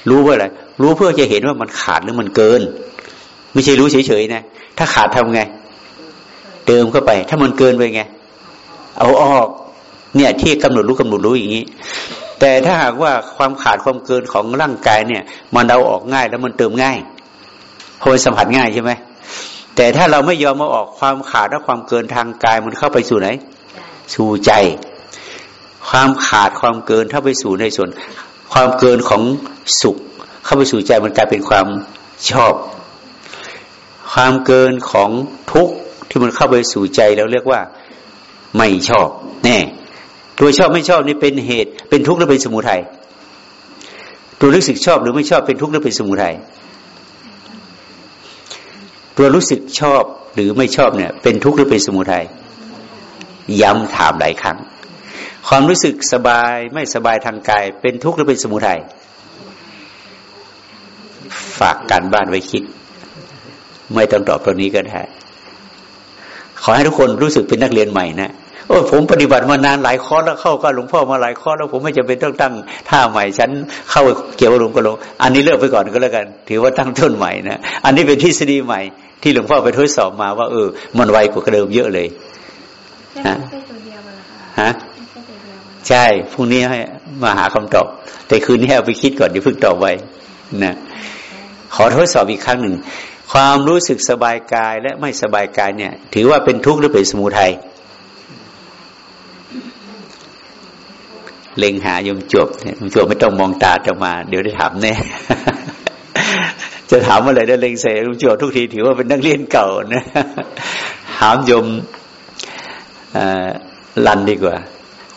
รู้ว่าอะไรรู้เพื่อจะเห็นว่ามันขาดหรือมันเกิน ไม่ใช่รู้เฉยๆนะ ถ้าขาดทำไง เติมเข้าไป ถ้ามันเกินไปไง เอาออก เนี่ย ที่กำหนดรู้กำหนดรู้อย่างนี้ แต่ถ้าหากว่าความขาดความเกินของร่างกายเนี่ย มันเอาออกง่ายแล้วมันเติมง่ายเพราะมันสัมผัสง่ายใช่ไหมแต่ถ้าเราไม่ยอมมาออกความขาดและความเกินทางกายมันเข้าไปสู่ไหน สู่ใจ ความขาดความเกินถ้าไปสู่ในส่วน ความเกินของสุข เข้าไปสู่ใจมันกลายเป็นความชอบ ความเกินของทุกข์ที่มันเข้าไปสู่ใจเราเรียกว่าไม่ชอบ แน่ตัวชอบไม่ชอบนี่เป็นเหตุ เป็นทุกข์หรือเป็นสมุทัยตัวรู้สึกชอบหรือไม่ชอบเป็นทุกข์หรือเป็นสมุทัยตัวรู้สึกชอบหรือไม่ชอบเนี่ย เป็นทุกข์หรือเป็นสมุทัยย้ำถามหลายครั้ง ความรู้สึกสบายไม่สบายทางกาย เป็นทุกข์หรือเป็นสมุทัยฝากการบ้านไว้คิด ไม่ต้องตอบตัวนี้ก็ได้ ขอให้ทุกคนรู้สึกเป็นนักเรียนใหม่นะโอ้ผมปฏิบัติมานานหลายข้อแล้วเข้าก็หลวงพ่อมาหลายข้อแล้วผมไม่จำเป็นต้องตั้งท่าใหม่ฉันเข้าเกี่ยวหลวงก็ลง อันนี้เลิกไปก่อนก็แล้วกัน ถือว่าตั้งต้นใหม่นะอันนี้เป็นทฤษฎีใหม่ ที่หลวงพ่อไปทดสอบมาว่าเออมันไวกว่าเดิมเยอะเลยฮะฮะใช่พรุ่งนี้ให้มาหาคำตอบ แต่คืนนี้เอาไปคิดก่อนเดี๋ยวเพิ่งตอบไว้นะขอทดสอบอีกครั้งหนึ่ง ความรู้สึกสบายกายและไม่สบายกายเนี่ย ถือว่าเป็นทุกข์หรือเป็นสมุทัยเล็งหายมจบเนี่ยมจบไม่ต้องมองตาจะมา เดี๋ยวได้ถามแน่ จะถามอะไรได้เล็งเสยมจบทุกทีถือว่าเป็นนักเรียนเก่านะถามยมลันดีกว่า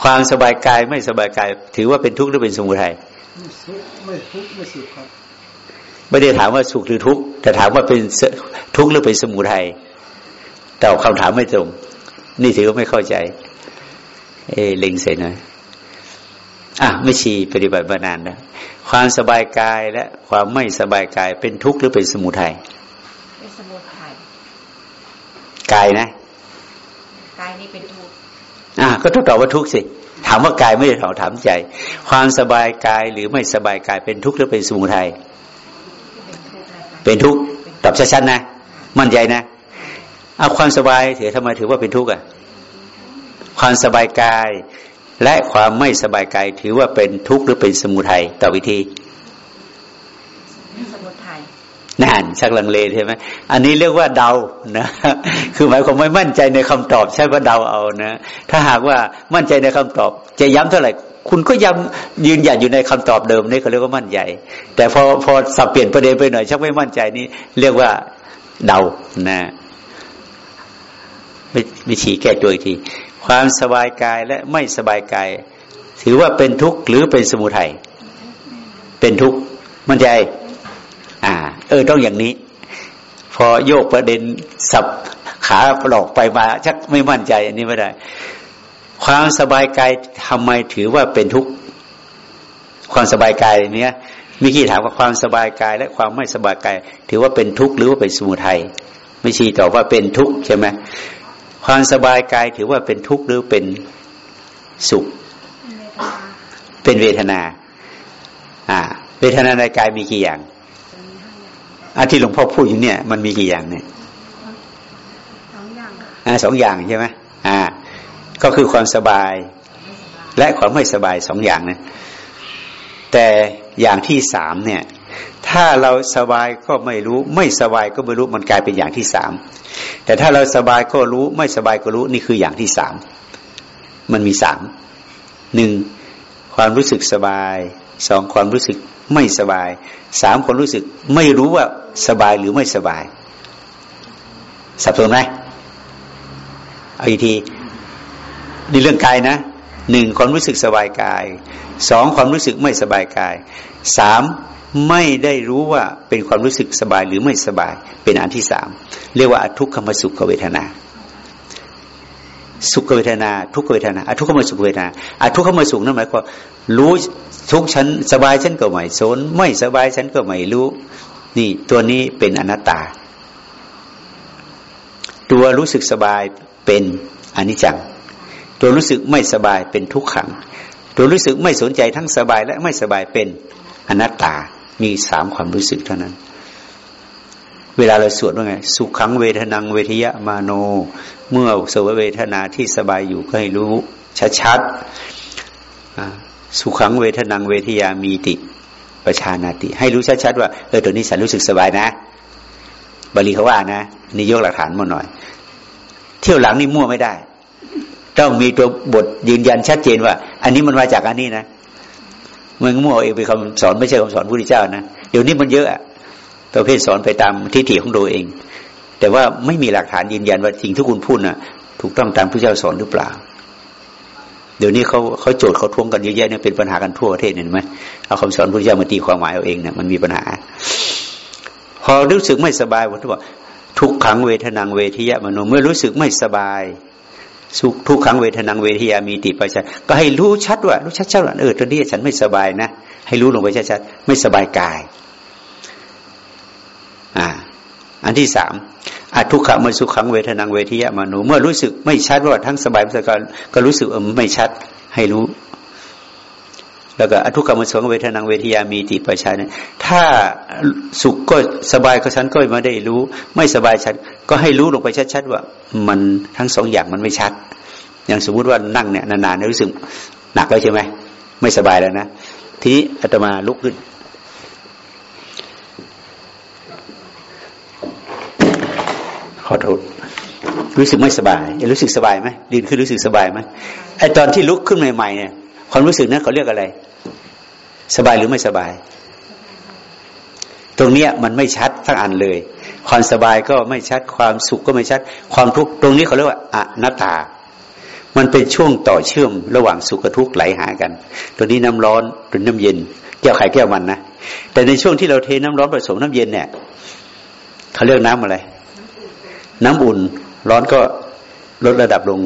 ความสบายกายไม่สบายกาย ถือว่าเป็นทุกข์หรือเป็นสมุทัยไม่ทุกข์ไม่สุขครับ ไม่ได้ถามว่าสุขหรือทุกข์แต่ถามว่าเป็นทุกข์หรือเป็นสมุทัยตอบคำถามไม่ตรง นี่ถือว่าไม่เข้าใจ เอเล็งเสยหน่อยอะไม่ชีปฏิบัติมานานนะความสบายกายและความไม่สบายกายเป็นทุกข์หรือเป็นสมุทัยเป็นสมุทัยกายนะกายนี่เป็นทุกข์อะก็ต้องตอบว่าทุกข์สิถามว่ากายไม่ได้ถามถามใจ ความสบายกายหรือไม่สบายกายเป็นทุกข์หรือเป็นสมุทัยเเป็นทุกข์ตอบชัดๆนะ มั่นใจนะ เอาความสบายถือทำไมถือว่าเป็นทุกข์อะ ความสบายกาย และความไม่สบายกายถือว่าเป็นทุกข์หรือเป็นสมุทัยต่อวิธี น่นชักลังเลใช่ไหมอันนี้เรียกว่าเดานะคือหมายความไม่มั่นใจในคำตอบ ใช่ว่าเดาเอานะ ถ้าหากว่ามั่นใจในคำตอบ จะย้ำเท่าไหร่ คุณก็ย้ำยืนหยัดอยู่ในคำตอบเดิมนี่เขาเรียกว่ามั่นใจ แต่พอพอสับเปลี่ยนประเด็นไปหน่อยชักไม่มั่นใจนี่เรียกว่าเดานะวิธีแก้ตัวอีกที ความสบายกายและไม่สบายกาย ถือว่าเป็นทุกข์หรือเป็นสมุทัยเป็นทุกข์มั่นใจ อ่า เออต้องอย่างนี้ พอโยกประเด็นสับขาหลอกไปมา ชักไม่มั่นใจอันนี้ไม่ได้ ความสบายกายทำไมถือว่าเป็นทุกข์ความสบายกายเนี้ยมิกี้ถามว่าความสบายกาย และความไม่สบายกาย ถือว่าเป็นทุกข์หรือว่าเป็นสมุทัยไม่ชี้ตอบว่าเป็นทุกข์ใช่ไหมความสบายกายถือว่าเป็นทุกข์หรือเป็นสุข เป็นเวทนา อ่า เวทนาในกายมีกี่อย่าง อาที่หลวงพ่อพูดอยู่เนี่ยมันมีกี่อย่างเนี่ยสองอย่างอ่าสองอย่างใช่ไหมอ่า ก็คือความสบาย และความไม่สบายสองอย่างนะแต่อย่างที่สามเนี่ย ถ้าเราสบายก็ไม่รู้ ไม่สบายก็ไม่รู้มันกลายเป็นอย่างที่สามแต่ถ้าเราสบายก็รู้ ไม่สบายก็รู้นี่คืออย่างที่สามมันมีสามหนึ่งความรู้สึกสบายสองความรู้สึกไม่สบายสามความรู้สึกไม่รู้ว่า สบายหรือไม่สบาย สับสนไหมเอาอีกทีนี่เรื่องกายนะหนึ่งความรู้สึกสบายกายสองความรู้สึกไม่สบายกายสามไม่ได้รู้ว่าเป็นความรู้สึกสบายหรือไม่สบาย เป็นอันที่สามเรียกว่าอทุกขมสุขเวทนา สุขเวทนา ทุกเวทนาอทุกขมสุขเวทนาอทุกขมสุขนั่นหมายความรู้ทุกฉันสบายฉันก็ไม่สนไม่สบายฉันก็ไม่รู้ นี่ตัวนี้เป็นอนัตตา ตัวรู้สึกสบายเป็นอนิจจัง ตัวรู้สึกไม่สบายเป็นทุกขัง ตัวรู้สึกไม่สนใจทั้งสบายและไม่สบายเป็นอนัตตา มีสามความรู้สึกเท่านั้น เวลาเราสวดว่าไง สุขขังเวทนังเวทยะมาโน เมื่อสวยเวทนาที่สบายอยู่ก็ให้รู้ชัดๆสุขขังเวทนังเวทยามีติ ประชานาติ ให้รู้ชัดๆว่าเออตัวนี้ฉันรู้สึกสบายนะบาลีเขาว่านะนี่ยกหลักฐานมาหน่อย เที่ยวหลังนี่มั่วไม่ได้ ต้องมีตัวบทยืนยันชัดเจนว่า อันนี้มันมาจากอันนี้นะมึงมั่วเองเป็นคำสอนไม่ใช่คำสอนพระพุทธเจ้านะเดี๋ยวนี้มันเยอะอะประเภทสอนไปตามทิฏฐิของตัวเอง แต่ว่าไม่มีหลักฐานยืนยันว่าจริงที่คุณพูดนะ่ะ ถูกต้องตามพระเจ้าสอนหรือเปล่า เดี๋ยวนี้เขาเขาโจทย์เขาทวงกันเยอะแยะเนี่ยเป็นปัญหากันทั่วประเทศเห็นไหม เอาคำสอนพระเจ้ามาตีความหมายเอาเองเนี่ยมันมีปัญหา พอรู้สึกไม่สบายวันที่บอกทุกขังเวทนังเวทียมโนเมื่อรู้สึกไม่สบายสุขทุกขังเวทนังเวทียมีติปัจจัยก็ให้รู้ชัดว่ารู้ชัดๆว่าเออตอนนี้ฉันไม่สบายนะ ให้รู้ลงไปชัดๆไม่สบายกาย อ่า อันที่สามอทุกขะมสุขังเวทนังเวทียมโนเมื่อรู้สึกไม่ชัดว่าทั้งสบายไม่สบายก็รู้สึกเออไม่ชัด ให้รู้ แล้วก็อทุกขมสุขเวทนังเวทียามีติปัจจัยถ้าสุขก็สบายก็ฉันก็ไม่ได้รู้ ไม่สบายฉันก็ให้รู้ลงไปชัดๆว่า มันทั้งสองอย่างมันไม่ชัด อย่างสมมุติว่านั่งเนี่ยนานๆรู้สึกหนักแล้วใช่ไหมไม่สบายแล้วนะทีนี้อาตมาลุกขึ้น ขอโทษรู้สึกไม่สบายรู้สึกสบายไหมดินขึ้นรู้สึกสบายไหมไอตอนที่ลุกขึ้นใหม่ๆเนี่ย ความรู้สึกนั้นเขาเรียกอะไร สบายหรือไม่สบาย ตรงเนี้ยมันไม่ชัดทั้งอันเลย ความสบายก็ไม่ชัด ความสุขก็ไม่ชัด ความทุกข์ตรงนี้เขาเรียกว่าอนัตตา มันเป็นช่วงต่อเชื่อมระหว่างสุขกับทุกข์ไหลหากัน ตัวนี้น้ำร้อนตัวน้ำเย็นแก้วไข่แก้วมันนะแต่ในช่วงที่เราเทน้ำร้อนผสมน้ำเย็นเนี่ยเขาเรียกน้ำอะไร น้ำอุ่นร้อนก็ลดระดับลง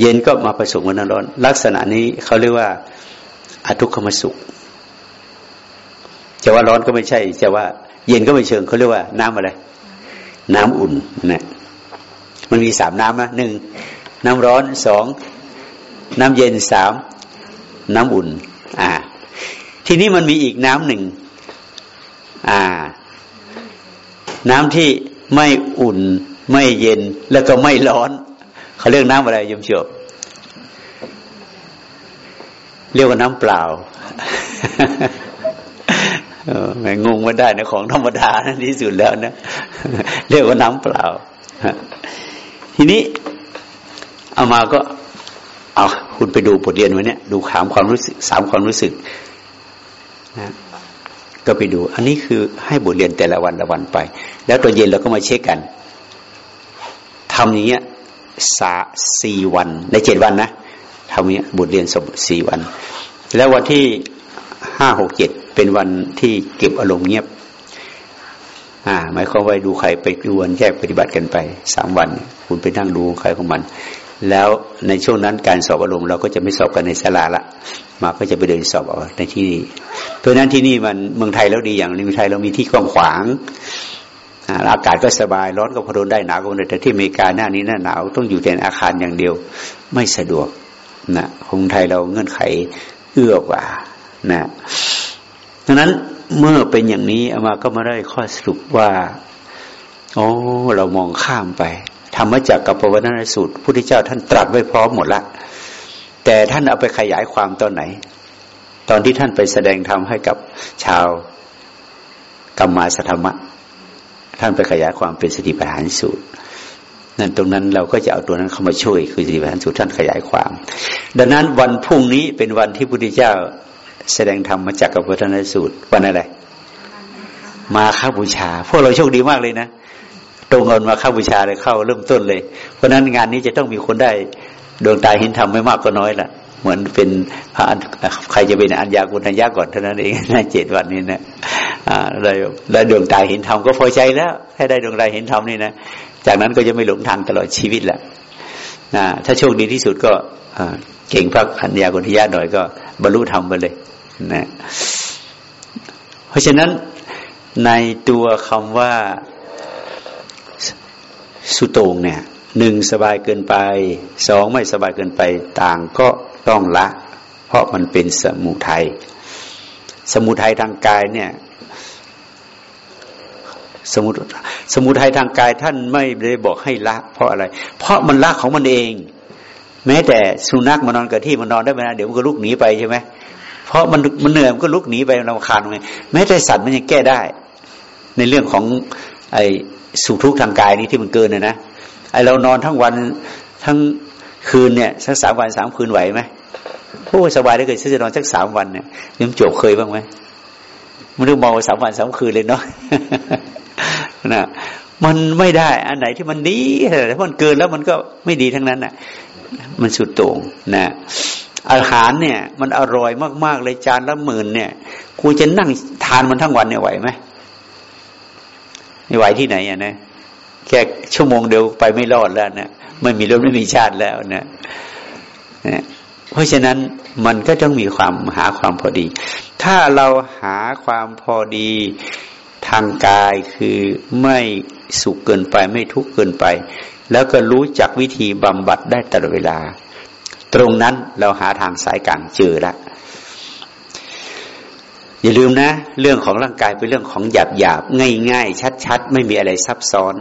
เย็นก็มาผสมกับน้ำร้อน ลักษณะนี้เขาเรียกว่าอทุกขมสุขจะว่าร้อนก็ไม่ใช่จะว่า เย็นก็ไม่เชิงเขาเรียกว่าน้ำอะไร น้ำอุ่นนะมันมีสามน้ำนะหนึ่งน้ำร้อนสองน้ำเย็นสามน้ำอุ่น อ่า ทีนี้มันมีอีกน้ำหนึ่งอ่า น้ำที่ไม่อุ่น ไม่เย็นแล้วก็ไม่ร้อน เขาเรียกน้ำอะไรยมเชียวเรียกว่าน้ำเปล่าแม่งงไม่ได้นะของธรรมดานะที่สุดแล้วนะเรียกว่าน้ำเปล่า ทีนี้เอามาก็ เอาคุณไปดูบทเรียนว้เนี่ยดูขามความรู้สึกสามความรู้สึกนะก็ไปดู อันนี้คือให้บทเรียนแต่ละวันละวันไป แล้วตอนเย็นเราก็มาเช็คกันทำอย่างเงี้ย สาสี่วัน ในเจ็ดวันนะทำเนี้ยบทเรียนสมสี่วัน แล้ววันที่ห้าหกเจ็ดเป็นวันที่เก็บอารมณ์เงียบ อ่า หมายความว่าดูใครไปดูวันแยกปฏิบัติกันไปสามวัน คุณไปนั่งดูใครของมัน แล้วในช่วงนั้นการสอบอารมณ์เราก็จะไม่สอบกันในศาลาละมาก็จะไปเดินสอบเอาในที่นี้เพราะนั้นที่นี่มันเมืองไทยแล้วดีอย่างในเมืองไทยเรามีที่กว้างขวาง อากาศก็สบายร้อนก็พอทนได้หนาวก็ทนได้แต่ที่อเมริกาหน้านี้หน้าหนาวต้องอยู่แต่อาคารอย่างเดียวไม่สะดวกนะคนไทยเราเงื่อนไขเอื้อกว่านะดังนั้นเมื่อเป็นอย่างนี้อามาก็มาได้ข้อสรุปว่าโอ้เรามองข้ามไปธรรมจักกับปวัตนสูตรพุทธเจ้าท่านตรัสไว้พร้อมหมดละ แต่ท่านเอาไปขยายความตอนไหน ตอนที่ท่านไปแสดงธรรมให้กับชาวกรรมาสธรรมะ ท่านไปขยายความเป็นสติปัฏฐานสูตรนั่นตรงนั้นเราก็จะเอาตัวนั้นเข้ามาช่วย คือสติปัฏฐานสูตรท่านขยายความ ดังนั้นวันพรุ่งนี้เป็นวันที่พระพุทธเจ้าแสดงธรรมมาจากกับพระธนสูตรวันอะไร มาข้าบูชา พวกเราโชคดีมากเลยนะตรงกันมาข้าบูชาเลยเข้าเริ่มต้นเลย เพราะนั้นงานนี้จะต้องมีคนได้ดวงตาเห็นธรรมไม่มากก็น้อยละ เหมือนเป็นพระใครจะเป็นอัญญากุณัญญาก่อนเท่านั้นเองในเจ็ดวันนี้นะได้ได้ดวงตาเห็นธรรมก็พอใจแล้วให้ได้ดวงตาเห็นธรรมนี่นะจากนั้นก็จะไม่หลงทางตลอดชีวิตแหละถ้าโชคดีที่สุดก็เก่งพระอัญญากุณัญญาหน่อยก็บรรลุธรรมไปเลยนะเพราะฉะนั้นในตัวคำว่าสุโตงเนี่ยหนึ่งสบายเกินไปสองไม่สบายเกินไปต่างก็ ต้องละ เพราะมันเป็นสมุทยัยสมุทัยทางกายเนี่ย สมุสมุทัยทางกายท่านไม่ได้บอกให้ละ เพราะอะไร เพราะมันละของมันเอง แม้แต่สุนัขมานอนกับที่มันนอนได้ไหมนะเดี๋ยวมันก็ลุกหนีไปใช่ไหมเพราะมันมันเหนื่อยมันก็ลุกหนีไปเราคานไงแม้แต่สัตว์มันยังแก้ได้ ในเรื่องของ ไอ้สุทุกทางกายนี้ที่มันเกินนะนะไอเรานอนทั้งวันทั้งคืนเนี่ยสักสามวันสามคืนไหวไหม โอ้สบายได้เกิดจะนอนสักสามวันเนี่ยยังจบเคยบ้างไหมมันเรื่องเมาสามวันสามคืนเลยเนาะนะมันไม่ได้ อันไหนที่มันดีแต่ถ้ามันเกินแล้วมันก็ไม่ดีทั้งนั้นอะ มันสุดโต่งนะอาหารเนี่ย มันอร่อยมากๆเลยจานละหมื่นเนี่ยกูจะนั่งทานมันทั้งวันเนี่ยไหวไหมไม่ไหวที่ไหนอะนะแค่ชั่วโมงเดียวไปไม่รอดแล้วนะไม่มีรถไม่มีชาติแล้วนะนะ เพราะฉะนั้นมันก็ต้องมีความหาความพอดี ถ้าเราหาความพอดีทางกายคือไม่สุขเกินไปไม่ทุกข์เกินไป แล้วก็รู้จักวิธีบำบัดได้ตลอดเวลา ตรงนั้นเราหาทางสายกลางเจอล้วอย่าลืมนะ เรื่องของร่างกายเป็นเรื่องของหยาบหยาบง่ายง่ายชัดชัดไม่มีอะไรซับซ้อน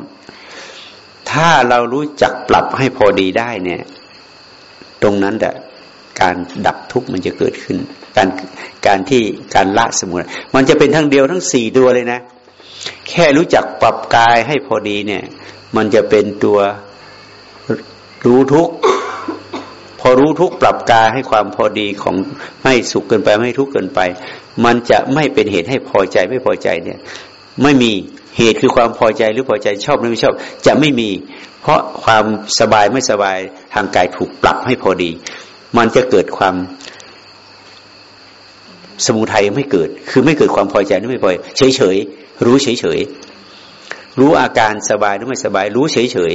ถ้าเรารู้จักปรับให้พอดีได้เนี่ย ตรงนั้นแหละ การดับทุกข์มันจะเกิดขึ้น การการที่การละสมุนมันจะเป็นทั้งเดียวทั้งสี่ตัวเลยนะ แค่รู้จักปรับกายให้พอดีเนี่ย มันจะเป็นตัวรู้ทุกข์พอรู้ทุกข์ปรับกายให้ความพอดีของไม่สุขเกินไปไม่ทุกข์เกินไป มันจะไม่เป็นเหตุให้พอใจไม่พอใจเนี่ย ไม่มีเหตุคือความพอใจหรือพอใจชอบหรือไม่ชอบ จะไม่มี เพราะความสบายไม่สบายทางกายถูกปรับให้พอดี มันจะเกิดความสมุทัยไม่เกิด คือไม่เกิดความพอใจหรือไม่พอเฉยเฉยรู้เฉยเฉยรู้อาการสบายหรือไม่สบาย รู้เฉยเฉย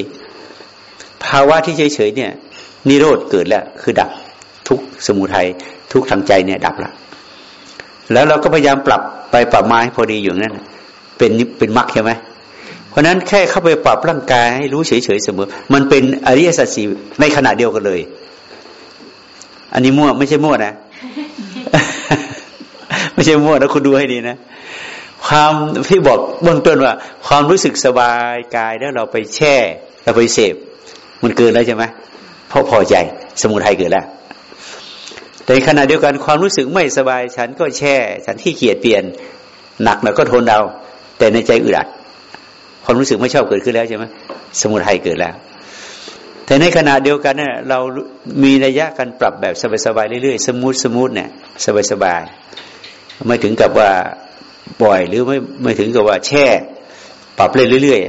ภาวะที่เฉยเฉยเนี่ย นิโรธเกิดแล้ว คือดับทุกสมุทัยทุกทางใจเนี่ยดับละแล้วเราก็พยายามปรับไปปรับมาให้พอดีอยู่นั้นเป็นเป็นมรรคใช่ไหมเพราะนั้นแค่เข้าไปปรับร่างกายให้รู้เฉยๆเสมอ มันเป็นอริยสัจสี่ในขณะเดียวกันเลย อันนี้มั่วไม่ใช่มั่วนะ ไม่ใช่มั่วนะคุณดูให้ดีนะความที่บอกเบื้องต้นว่า ความรู้สึกสบายกายแล้วเราไปแช่ เราไปเสพมันเกินแล้วใช่ไหมเพราะพอใจสมุทัยเกิดแล้ว แต่ขณะเดียวกันความรู้สึกไม่สบาย ฉันก็แช่ ฉันที่เกียดเปลี่ยน หนักหน่อยก็ทนเอาแต่ในใจอึดอัดความรู้สึกไม่ชอบเกิดขึ้นแล้วใช่ไหมสมุทัยเกิดแล้ว แต่ในขณะเดียวกันเนี่ยเรามีระยะการปรับแบบสบายๆเรื่อยๆ smooth smooth เนี่ยสบายๆไม่ถึงกับว่าบ่อยหรือไม่ไม่ถึงกับว่าแช่ ปรับเรื่อย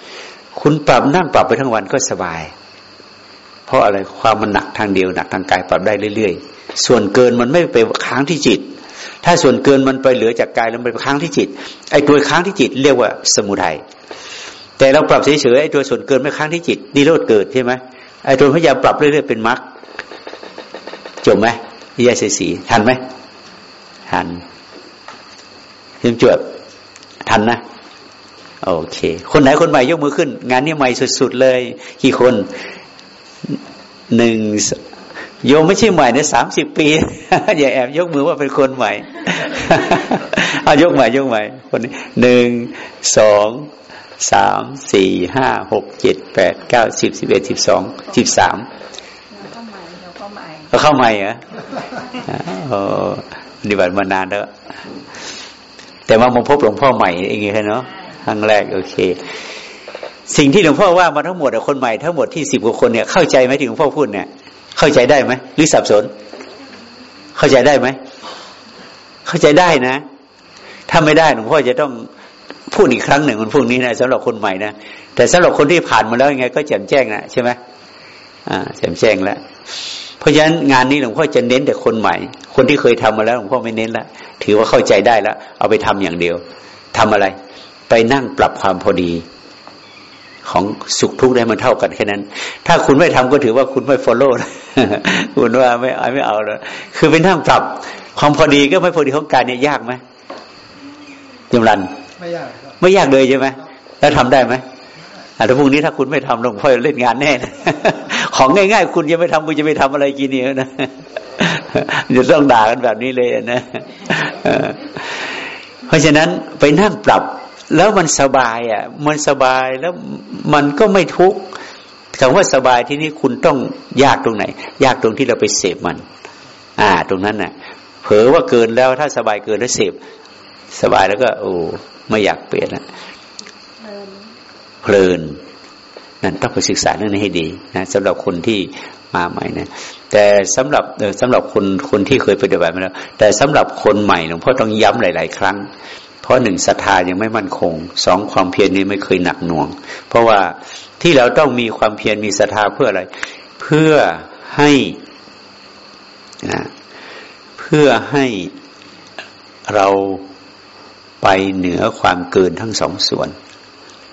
ๆคุณปรับนั่งปรับไปทั้งวันก็สบาย เพราะอะไรความมันหนักทางเดียวหนักทางกายปรับได้เรื่อยๆ ส่วนเกินมันไม่ไปค้างที่จิต ถ้าส่วนเกินมันไปเหลือจากกายแล้วไปค้างที่จิต ไอ้ตัวค้างที่จิตเรียกว่าสมุทัย แต่เราปรับเฉยๆไอ้ตัวส่วนเกินไม่ค้างที่จิตนิโรธเกิดใช่ไหมไอ้ตัวพยายามปรับเรื่อยๆเป็นมรรคจบไหมวิยาสีสีทันไหมทันยิมจวบทันนะโอเค คนไหนคนใหม่ยกมือขึ้น งานนี้ใหม่สุดๆเลย กี่คนหนึ่งโยมไม่ใช่ใหม่ในสามสิบปี อย่าแอบยกมือว่าเป็นคนใหม่เอายกใหม่ยกใหม่ คนนี้หนึ่งสอง สามสี่ห้าหกเจ็ดแปดเก้าสิบสิบเอ็ดสิบสองสิบสามก็เข้าใหม่เหรอโอ้ปฏิบัติมานานแล้ว แต่ว่ามาพบหลวงพ่อใหม่เองไงเนาะครั้งแรกโอเค สิ่งที่หลวงพ่อว่ามาทั้งหมดคนใหม่ทั้งหมดที่สิบกว่าคนเนี่ยเข้าใจไหมที่หลวงพ่อพูดเนี่ย เข้าใจได้ไหมหรือสับสน เข้าใจได้ไหม เข้าใจได้นะ ถ้าไม่ได้หลวงพ่อจะต้อง พูดอีกครั้งหนึ่งมันพวกนี้นะสำหรับคนใหม่นะแต่สำหรับคนที่ผ่านมาแล้วยังไง ก็แจ่มแจ้งนะใช่ไหมอ่าแจ่มแจ้งแล้วเพราะฉะนั้นงานนี้หลวงพ่อจะเน้นแต่คนใหม่ คนที่เคยทำมาแล้วหลวงพ่อไม่เน้นละถือว่าเข้าใจได้แล้วเอาไปทำอย่างเดียวทำอะไร ไปนั่งปรับความพอดี ของสุขทุกข์ได้มันเท่ากันแค่นั้น ถ้าคุณไม่ทำก็ถือว่าคุณไม่ฟอลโล่คุณว่าไม่เอาไม่เอาแล้วคือเป็นนั่งปรับ ความพอดีก็ไม่พอดีของการเนี่ยยากไหมยมรัน ไม่ยากไม่ยากเลยใช่ไหมแล้วทำได้ไหมแต่พรุ่งนี้ถ้าคุณไม่ทำหลวงพ่อเล่นงานแน่ของง่ายๆ คุณจะไม่ทำคุณจะไปทำอะไรกินเนี่ยนะจะต้องด่ากันแบบนี้เลยนะเพราะฉะนั้นไปนั่งปรับแล้วมันสบายอะ มันสบายแล้วมันก็ไม่ทุกข์คำว่าสบายที่นี่คุณต้องยากตรงไหน ยากตรงที่เราไปเสพมัน อ่า ตรงนั้นน่ะ เผลอว่าเกินแล้วถ้าสบายเกินแล้วเสพสบายแล้วก็โอ้ ไม่อยากเปลี่ยนละเพลินนั่นต้องไปศึกษาเรื่องนี้ให้ดีนะสำหรับคนที่มาใหม่นะแต่สำหรับสำหรับคนคนที่เคยปฏิบัติมาแล้ว แต่สำหรับคนใหม่หลวงพ่อต้องย้ำหลาย ๆ ครั้ง เพราะหนึ่งศรัทธายังไม่มั่นคงสองความเพียรนี้ไม่เคยหนักหน่วง เพราะว่าที่เราต้องมีความเพียรมีศรัทธาเพื่ออะไร เพื่อให้นะเพื่อให้เรา ไปเหนือความเกินทั้งสองส่วน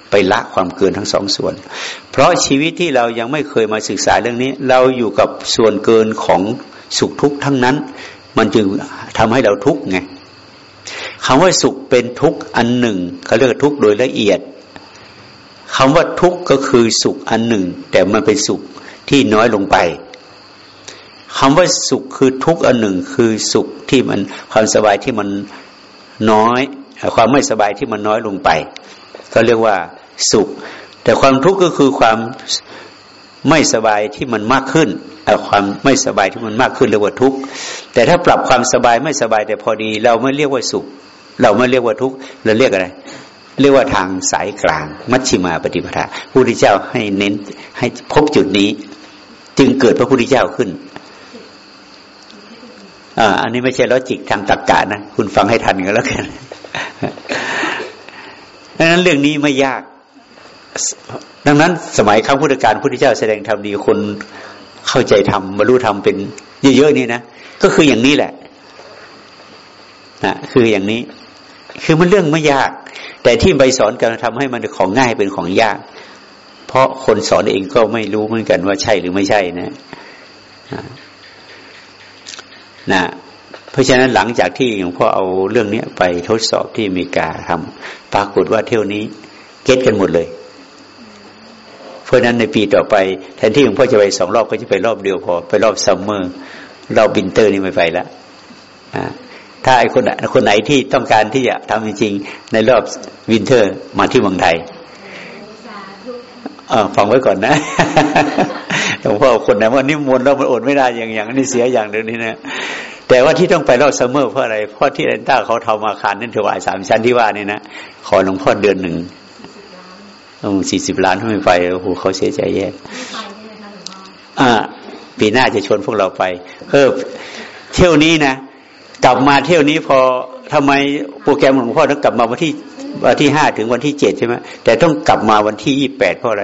ไปละความเกินทั้งสองส่วน เพราะชีวิตที่เรายังไม่เคยมาศึกษาเรื่องนี้ เราอยู่กับส่วนเกินของสุขทุกข์ทั้งนั้น มันจึงทำให้เราทุกข์ไงคำว่าสุขเป็นทุกข์อันหนึ่งเขาเรียกทุกข์โดยละเอียดคำว่าทุกข์ก็คือสุขอันหนึ่ง แต่มันเป็นสุขที่น้อยลงไปคำว่าสุขคือทุกข์อันหนึ่งคือสุขที่มันความสบายที่มันน้อย ความไม่สบายที่มันน้อยลงไป ก็เรียกว่าสุข แต่ความทุกข์ก็คือความไม่สบายที่มันมากขึ้นความไม่สบายที่มันมากขึ้นเรียกว่าทุกข์แต่ถ้าปรับความสบายไม่สบายแต่พอดี เราไม่เรียกว่าสุข เราไม่เรียกว่าทุกข์เราเรียกอะไร เรียกว่าทางสายกลาง มัชชิมาปฏิปทาพระพุทธเจ้าให้เน้นให้พบจุดนี้ จึงเกิดพระพุทธเจ้าขึ้น อ่าอันนี้ไม่ใช่ลอจิกทางตรรกะนะ คุณฟังให้ทันกันแล้วกันดังนั้นเรื่องนี้ไม่ยาก ดังนั้น สมัยครั้งพุทธการพุทธเจ้าแสดงธรรมดีคนเข้าใจธรรมบรรลุธรรมเป็นเยอะๆนี่นะก็คืออย่างนี้แหละนะคืออย่างนี้ คือมันเรื่องไม่ยาก แต่ที่ใบสอนการทำให้มันของง่ายเป็นของยาก เพราะคนสอนเองก็ไม่รู้เหมือนกันว่าใช่หรือไม่ใช่นะ นะเพราะฉะนั้นหลังจากที่หลวงพ่อเอาเรื่องนี้ไปทดสอบที่อเมริกาทำปรากฏว่าเที่ยวนี้ get กันหมดเลย เพราะนั้นในปีต่อไปแทนที่หลวงพ่อจะไปสองรอบก็จะไปรอบเดียวพอไปรอบ summer รอบ winter นี่ไม่ไปแล้วถ้าไอ้คนคนไหนที่ต้องการที่จะทำจริงๆในรอบ winter มาที่เมืองไทยฟังไว้ก่อนนะห ลวงพ่อคนไหนว่านิมนต์แล้วมันอดไม่ได้อย่างอย่างนี้เสียอย่างเดียวนี้นะแต่ว่าที่ต้องไปรอบ summer เพราะอะไรเพราะที่ Atlanta เขาทำอาคารนั่นถวายสามชั้นที่ว่านี่นะขอหลวงพ่อเดือนหนึ่งสี่สิบล้านไม่ไปโอ้โหเขาเสียใจแย่อ่าปีหน้าจะชวนพวกเราไปเออเที่ยวนี้นะกลับมาเที่ยวนี้พอทำไมโปรแกรมหลวงพ่อต้องกลับมาวันที่วันที่ห้าถึงวันที่เจ็ดใช่ไหมแต่ต้องกลับมาวันที่ยี่แปดเพราะอะไร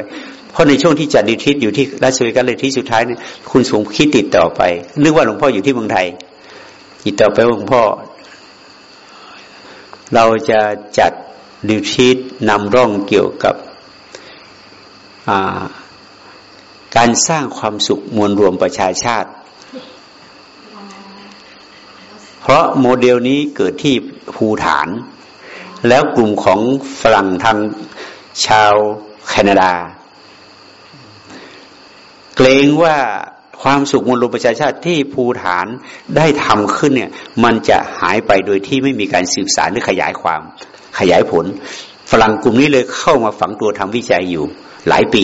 เพราะในช่วงที่จัดดิทิศอยู่ที่ราชวิการเลยที่สุดท้ายเนี่ยคุณสมคิดติดต่อไปนึกว่าหลวงพ่ออยู่ที่เมืองไทยติดต่อไปว่าหลวงพ่อ เราจะจัดดิทิศนำร่องเกี่ยวกับการสร้างความสุขมวลรวมประชาชาติ เพราะโมเดลนี้เกิดที่ภูฐาน แล้วกลุ่มของฝรั่งทางชาวแคนาดา กรงว่าความสุขมวลรวมประชาชาติที่ภูฐานได้ทำขึ้นเนี่ย มันจะหายไปโดยที่ไม่มีการสืบสารหรือขยายความขยายผล ฝรั่งกลุ่มนี้เลยเข้ามาฝังตัวทำวิจัยอยู่หลายปี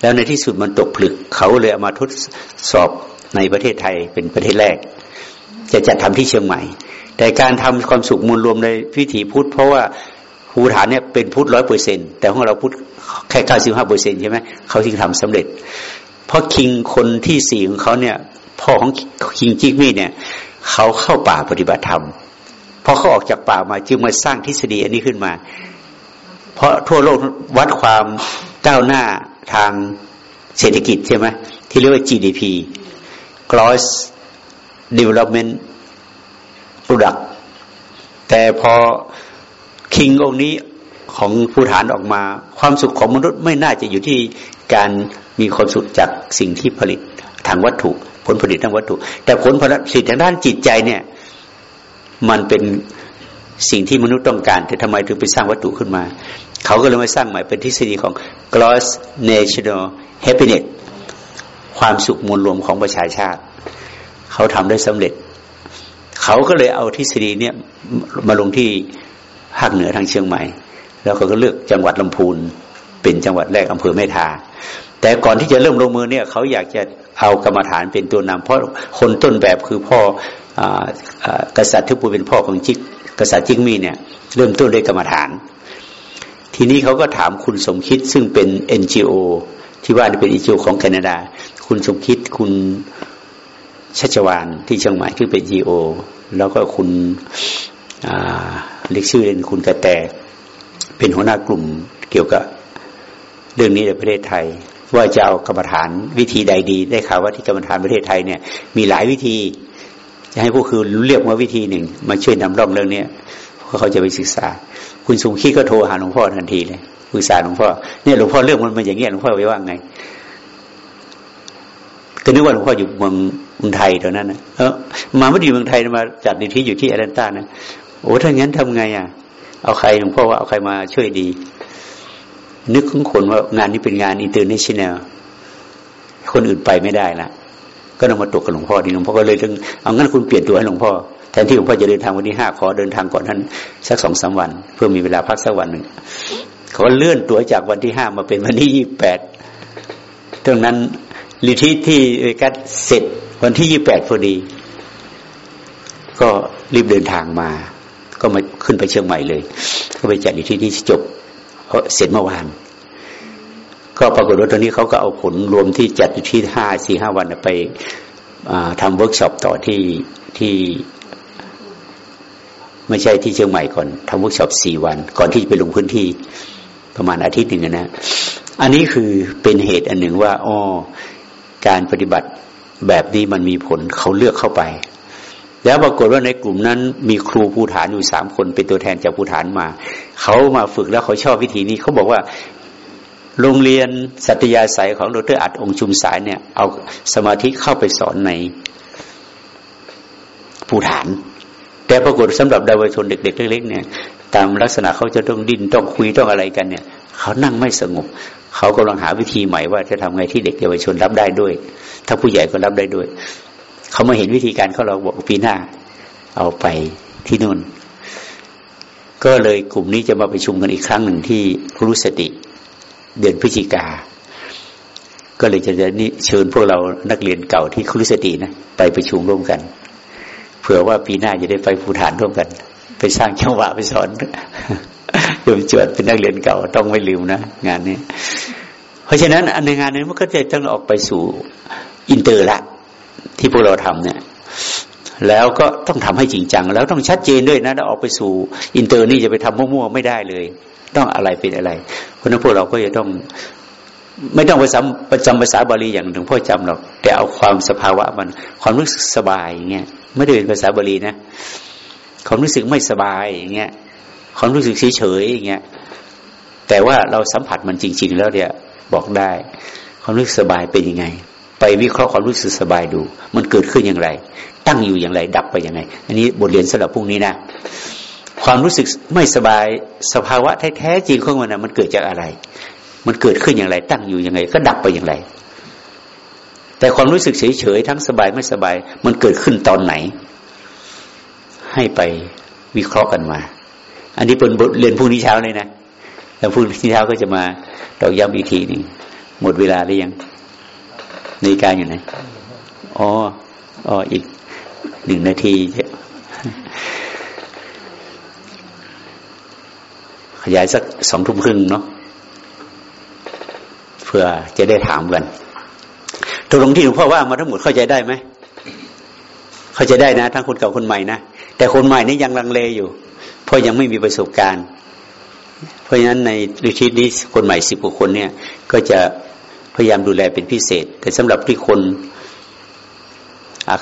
แล้วในที่สุดมันตกผลึก เขาเลยเอามาทดสอบในประเทศไทยเป็นประเทศแรก จะจัดทำที่เชียงใหม่ แต่การทำความสุขมูลรวมในวิถีพุทธเพราะว่าภูฐานเนี่ยเป็นพุทธร้อยเปอร์เซ็นแต่ของเราพุทธ แค่เก้าสิบห้าเปอร์เซ็นใช่ไหมเขาจึงทำสำเร็จ เพราะคิงคนที่สี่ของเขาเนี่ย พ่อของคิงจิกมี่เนี่ย เขาเข้าป่าปฏิบัติธรรมพอเขาออกจากป่ามาจึงมาสร้างทฤษฎีอันนี้ขึ้นมา เพราะทั่วโลกวัดความก้าวหน้าทางเศรษฐกิจใช่ไหมที่เรียกว่า GDP Gross Development ปรดักแต่พอคิงองค์นี้ ของผู้ฐานออกมา ความสุขของมนุษย์ไม่น่าจะอยู่ที่การมีความสุขจากสิ่งที่ผลิตทางวัตถุ ผลผลิตทางวัตถุ แต่ผลผลิตทางด้านจิตใจเนี่ย มันเป็นสิ่งที่มนุษย์ต้องการ แต่ทำไมถึงไปสร้างวัตถุขึ้นมา เขาก็เลยมาสร้างใหม่เป็นทฤษฎีของ gross national happiness ความสุขมวลรวมของประชาชาติ เขาทำได้สำเร็จ เขาก็เลยเอาทฤษฎีเนี่ยมาลงที่ภาคเหนือทางเชียงใหม่ แล้วเขาก็เลือกจังหวัดลำพูน เป็นจังหวัดแรกอำเภอแม่ทา แต่ก่อนที่จะเริ่มลงมือเนี่ยเขาอยากจะเอากรรมฐานเป็นตัวนำเพราะคนต้นแบบคือพ่อกษัตริย์ที่ปูเป็นพ่อของจิกกษัตริย์จิกมีเนี่ยเริ่มต้นด้วยกรรมฐาน ทีนี้เขาก็ถามคุณสมคิดซึ่งเป็น NGO ที่ว่าเป็น NGO ของแคนาดา คุณสมคิดคุณชัชวานที่เชียงใหม่ที่เป็น GO แล้วก็คุณเรียกชื่อเล่นคุณกระแต เป็นหัวหน้ากลุ่มเกี่ยวกับเรื่องนี้ในประเทศไทย ว่าจะเอากรรมฐานวิธีใดดี ได้ข่าวว่าที่กรรมฐานประเทศไทยเนี่ย มีหลายวิธี จะให้พวกคือเรียกว่าวิธีหนึ่งมาช่วยนำร่องเรื่องนี้เพราะเขาจะไปศึกษา คุณสุงคีก็โทรหาหลวงพ่อทันทีเลยปรึกษาหลวงพ่อเนี่ยหลวงพ่อเรื่องมันมาอย่างเงี้ยหลวงพ่อไปว่าไงก็นึกว่าหลวงพ่ออยู่เมืองเมืองไทยเท่านั้นนะเออมาไม่ดีเมืองไทยมาจัดในที่อยู่ที่แอตแลนตานะโอ้ถ้างั้นทำไงอะ เอาใครหลวงพ่อว่าเอาใครมาช่วยดี นึกของคนว่างานนี้เป็นงาน international คนอื่นไปไม่ได้ละก็ต้องมาตกกับหลวงพ่อดีหลวงพ่อก็เลยต้องเอางั้นคุณเปลี่ยนตัวให้หลวงพ่อแทนที่หลวงพ่อจะเดินทางวันที่ห้าขอเดินทางก่อนท่านสักสองสามวัน เพื่อมีเวลาพักสักวันหนึ่งเขาเลื่อนตัวจากวันที่ห้ามาเป็นวันที่ยี่แปดตรงนั้น retreat ที่จัดเสร็จวันที่ยี่แปดพอดี ก็รีบเดินทางมา ก็มาขึ้นไปเชียงใหม่เลย ก็ไปจัด retreat ที่จบเพราะเสร็จเมื่อวาน ก็ปรากฏว่าตอนนี้เขาก็เอาผลรวมที่จัดที่ห้าสี่ห้าวันไปทำเวิร์กช็อปต่อที่ที่ไม่ใช่ที่เชียงใหม่ก่อนทำเวิร์กช็อปสี่วัน ก่อนที่จะไปลงพื้นที่ประมาณอาทิตย์หนึ่งนะ อันนี้คือเป็นเหตุอันหนึ่งว่าอ๋อการปฏิบัติแบบนี้มันมีผลเขาเลือกเข้าไป แล้วปรากฏว่าในกลุ่มนั้นมีครูภูฐานอยู่สามคนเป็นตัวแทนจากภูฐานมาเขามาฝึกแล้วเขาชอบวิธีนี้เขาบอกว่าโรงเรียนสัตยาสายของดรอัดองชุมสายเนี่ยเอาสมาธิเข้าไปสอนในภูฐาน แต่ปรากฏสำหรับดาวชนเด็ก ๆ เล็กๆเนี่ยตามลักษณะเขาจะต้องดิ้นต้องคุยต้องอะไรกันเนี่ยเขานั่งไม่สงบ เขากำลังหาวิธีใหม่ว่าจะทำไงที่เด็กเยาวชนรับได้ด้วย ถ้าผู้ใหญ่ก็รับได้ด้วย เขามาเห็นวิธีการเขาเราบอกปีหน้า เอาไปที่นู่น ก็เลยกลุ่มนี้จะมาประชุมกันอีกครั้งหนึ่งที่ครุสติ เดือนพฤศจิกา ก็เลยจะนี่เชิญพวกเรานักเรียนเก่าที่ครุสตินะไปประชุมร่วมกัน เผื่อว่าปีหน้าจะได้ไปภูฐานร่วมกัน ไปสร้างจังหวะไปสอนโยมจวดเป็นนักเรียนเก่าต้องไม่ลืมนะงานนี้ เพราะฉะนั้นในงานนี้มันก็จะต้องออกไปสู่อินเตอร์ละ ที่พวกเราทำเนี่ย แล้วก็ต้องทำให้จริงจัง แล้วต้องชัดเจนด้วยนะถ้าออกไปสู่อินเตอร์นี่จะไปทำมั่วๆไม่ได้เลย ต้องอะไรเป็นอะไร เพราะนั้นพวกเราก็จะต้อง ไม่ต้องไปซ้ำประจำภาษาบาลีอย่างหลวงพ่อจำหรอก แต่เอาความสภาวะมันความรู้สึกสบายอย่างเงี้ยไม่ได้เป็นภาษาบาลีนะความรู้สึกไม่สบายอย่างเงี้ยความรู้สึกเฉยๆอย่างเงี้ยแต่ว่าเราสัมผัสมันจริง ๆ แล้วเนี่ยบอกได้ ความรู้สึกสบายเป็นยังไง ไปวิเคราะห์ความรู้สึกสบายดู มันเกิดขึ้นอย่างไร ตั้งอยู่อย่างไร ดับไปอยังไงอันนี้บทเรียนสำหรับพรุ่งนี้นะ ความรู้สึกไม่สบายสภาวะแท้จริงของมันนะมันเกิดจากอะไร มันเกิดขึ้นอย่างไร ตั้งอยู่อยังไงก็ดับไปอย่างไร แต่ความรู้สึกเฉยๆทั้งสบายไม่สบาย มันเกิดขึ้นตอนไหน ให้ไปวิเคราะห์กันมา อันนี้เป็นบทเรียนพรุ่งนี้เช้าเลยนะแล้วพรุ่งนี้เช้าก็จะมาตอกย้ำอีกทีหนึ่งหมดเวลาหรือยัง ในการอยู่ไหนอ๋ออ๋ออีกหนึ่งนาทีขยายสักสองทุ่มครึ่งเนาะเพื่อจะได้ถามกันตกลงที่หลวงพ่อว่ามาทั้งหมดเข้าใจได้ไหมเข้าใจได้นะทั้งคนเก่าคนใหม่นะแต่คนใหม่นี่ยังลังเลอยู่ เพราะยังไม่มีประสบการณ์ เพราะฉะนั้นในฤทีนี้คนใหม่สิบกว่าคนเนี่ย ก็จะ พยายามดูแลเป็นพิเศษ แต่สำหรับที่คน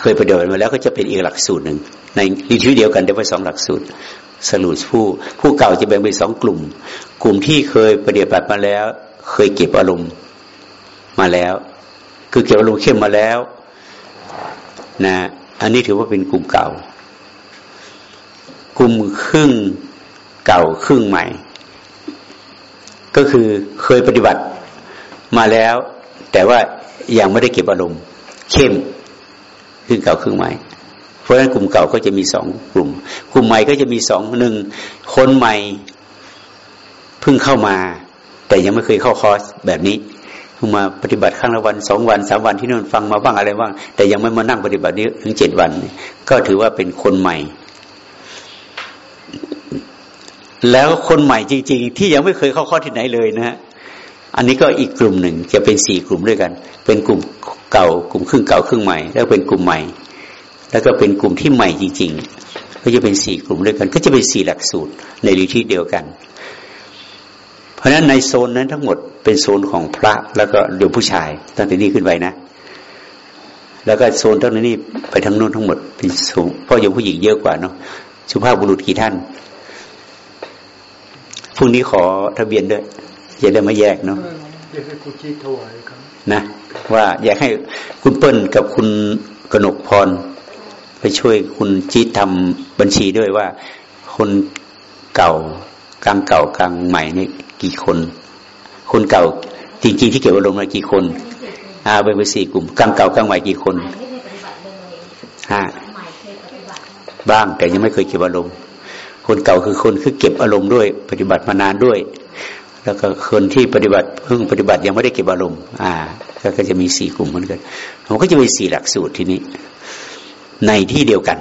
เคยปฏิบัติมาแล้วก็จะเป็นอีกหลักสูตรหนึ่งในฤทีเดียวกันได้ไปสองหลักสูตร สรุปผู้ผู้เก่าจะแบ่งเป็นสองกลุ่ม กลุ่มที่เคยปฏิบัติมาแล้ว เคยเก็บอารมณ์มาแล้ว คือเก็บอารมณ์เข้มมาแล้วนะอันนี้ถือว่าเป็นกลุ่มเก่า กลุ่มครึ่งเก่าครึ่งใหม่ ก็คือเคยปฏิบัติ มาแล้ว แต่ว่ายังไม่ได้เก็บอารมณ์ เข้มครึ่งเก่าครึ่งใหม่ เพราะฉะนั้นกลุ่มเก่าก็จะมีสองกลุ่ม กลุ่มใหม่ก็จะมีสองหนึ่งคนใหม่เพิ่งเข้ามา แต่ยังไม่เคยเข้าคอร์สแบบนี้เพิ่งมาปฏิบัติครั้งละวันสองวันสามวันที่นู่นฟังมาบ้างอะไรบ้างแต่ยังไม่มานั่งปฏิบัตินี้ถึงเจ็ดวัน ก็ถือว่าเป็นคนใหม่ แล้วคนใหม่จริง ๆ ที่ยังไม่เคยเข้าข้อที่ไหนเลยนะฮะ อันนี้ก็อีกกลุ่มหนึ่งจะเป็นสี่กลุ่มด้วยกัน เป็นกลุ่มเก่ากลุ่มครึ่งเก่าครึ่งใหม่ แล้วเป็นกลุ่มใหม่ แล้วก็เป็นกลุ่มที่ใหม่จริง ๆ ก็จะเป็นสี่กลุ่มด้วยกัน ก็จะเป็นสี่หลักสูตรในรีที่เดียวกัน เพราะฉะนั้นในโซนนั้นทั้งหมดเป็นโซนของพระแล้วก็โยมผู้ชายตั้งแต่นี้ขึ้นไปนะ แล้วก็โซนตั้งแต่นี้ไปทางโน้นทั้งหมดเป็นสูงเพราะโยมผู้หญิงเยอะกว่าเนาะสุภาพบุรุษกี่ท่านพรุ่งนี้ขอทะเบียนด้วย จะได้มาแยกเนาะนะ ว่าอยากให้คุณเปิ้ลกับคุณกนกพร ไปช่วยคุณจีตทำบัญชีด้วยว่า คนเก่ากลางเก่ากลางใหม่นี่กี่คน คนเก่าจริง ๆ ที่เก็บอารมณ์มากี่คนอ่าเป็นไปสี่กลุ่มกลางเก่ากลางใหม่กี่คนห้าบ้างแต่ยังไม่เคยเก็บอารมณ์คนเก่าคือคนคือเก็บอารมณ์ด้วย ปฏิบัติมานานด้วย แล้วก็คนที่ปฏิบัติเพิ่งปฏิบัติยังไม่ได้เก็บอารมณ์อ่าก็จะมีสี่กลุ่มเหมือนกันมันก็จะมีสี่หลักสูตรที่นี้ ในที่เดียวกัน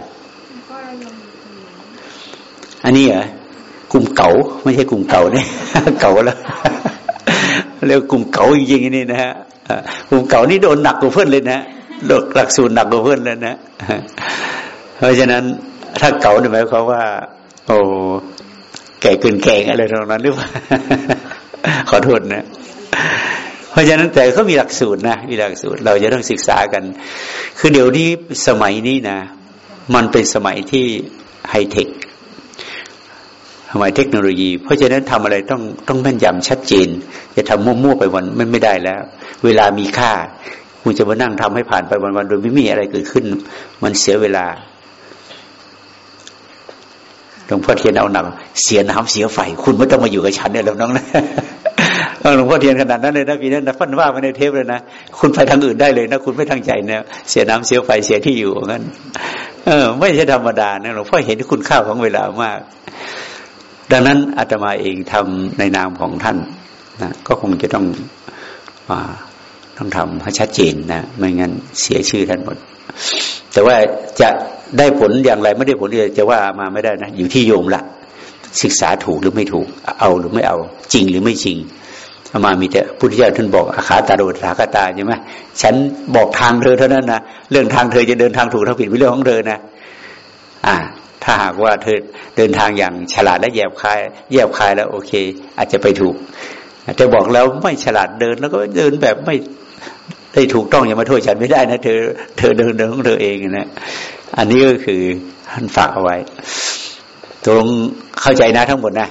อันนี้เหรอกลุ่มเก่าไม่ใช่กลุ่มเก่าเนี่ยเก่าแล้วเรียกกลุ่มเก่าจริงๆนี่นะฮะกลุ่มเก่านี่โดนหนักกว่าเพื่อนเลยนะโดนหลักสูตรหนักกว่าเพื่อนเลยนะเพราะฉะนั้นถ้าเก่าเนี่ยหมายความว่า โอ้ แก่เกินแก่อะไรตรงนั้นหรือเปล่าขอโทษนะ เพราะฉะนั้นแต่เขามีหลักสูตรนะมีหลักสูตร เราจะต้องศึกษากัน คือเดี๋ยวนี้สมัยนี้นะมันเป็นสมัยที่ไฮเทคสมัยเทคโนโลยี เพราะฉะนั้นทำอะไรต้องต้องแม่นยำชัดเจน จะทำมั่วๆไปวันไม่ไม่ได้แล้ว เวลามีค่าคุณจะมานั่งทำให้ผ่านไปวันๆโดยไม่มีอะไรเกิดขึ้น มันเสียเวลา ลวงพ่อเทียนเอาหนักเสียน้ำเสียไฟ คุณไม่ต้องมาอยู่กับฉันเนี่ยแล้วน้องนะหลวงพ่อเทียนขนาดนั้นเลยนะพี่นั้นนะฟันว่ามาในเทปเลยนะคุณไปทางอื่นได้เลยนะคุณไม่ทางใจเนี่ยเสียน้ำเสียไฟเสียที่อยู่งั้น เออ ไม่ใช่ธรรมดานะหลวงพ่อเห็นคุณค่าของเวลามาก ดังนั้นอาตมาเองทำในนามของท่านนะก็คงจะต้องอต้องทำให้ชัดเจนนะไม่งั้นเสียชื่อท่านหมด แต่ว่าจะได้ผลอย่างไรไม่ได้ผลเลยจะว่ามาไม่ได้นะ อยู่ที่โยมละศึกษาถูกหรือไม่ถูก เอาหรือไม่เอา จริงหรือไม่จริงอามามีแต่พุทธเจ้าท่านบอกอาคาตาโดถาคตาใช่ไหมฉันบอกทางเธอเท่านั้นนะเรื่องทางเธอจะเดินทางถูกทางผิดเป็นเรื่องของเธอนะ อ่า ถ้าหากว่าเธอเดินทางอย่างฉลาดและแยบคาย แยบคายแล้วโอเค อาจจะไปถูกแต่บอกแล้วไม่ฉลาดเดินแล้วก็เดินแบบไม่ ได้ถูกต้องอย่ามาโทษฉันไม่ได้นะเธอเธอเดินเดินของเธอเองนะอันนี้ก็คือท่านฝากเอาไว้ ตรงเข้าใจนะทั้งหมดนะ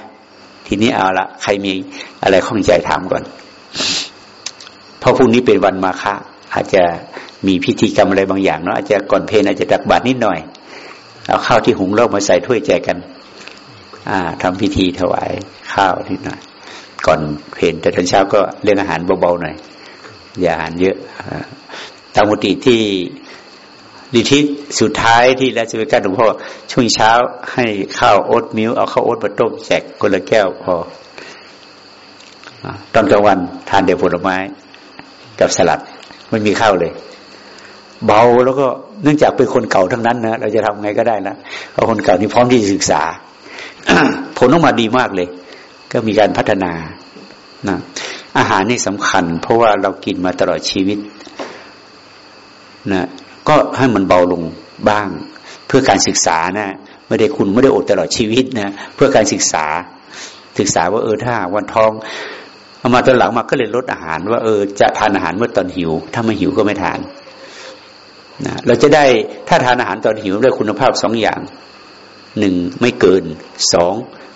ทีนี้เอาละใครมีอะไรข้องใจถามก่อน เพราะพรุ่งนี้เป็นวันมาฆะอาจจะมีพิธีกรรมอะไรบางอย่างเนาะอาจจะก่อนเพลนอาจจะตักบาตรนิดหน่อย เอาข้าวที่หุงเรามาใส่ถ้วยแจกกัน อ่าทำพิธีถวายข้าวนิดหน่อยก่อนเพลนแต่ตอนเช้าก็เรื่องอาหารเบาๆหน่อย อย่าอาหารเยอะตามปกติที่ดิทิศสุดท้ายที่ราชวิการหลวงพ่อช่วงเช้าให้ข้าวโอ๊ตมิลเอาข้าวโอ๊ตมาต้มแจกคนละแก้วพอตอนกลางวันทานเดี๋ยวผลไม้ กับสลัดไม่มีข้าวเลย เบาแล้วก็เนื่องจากเป็นคนเก่าทั้งนั้นนะเราจะทำไงก็ได้นะเพราะคนเก่านี่พร้อมที่จะศึกษา ผลออกมาดีมากเลย ก็มีการพัฒนานะ อาหารนี่สำคัญ เพราะว่าเรากินมาตลอดชีวิตนะก็ให้มันเบาลงบ้าง เพื่อการศึกษานะไม่ได้คุณไม่ได้อดตลอดชีวิตนะเพื่อการศึกษา ศึกษาว่าเออถ้าวันท้องเอามาตอนหลังมาก็เลยลดอาหาร ว่าเออจะทานอาหารเมื่อตอนหิว ถ้าไม่หิวก็ไม่ทานนะเราจะได้ถ้าทานอาหารตอนหิวได้คุณภาพสองอย่างหนึ่งไม่เกินสอง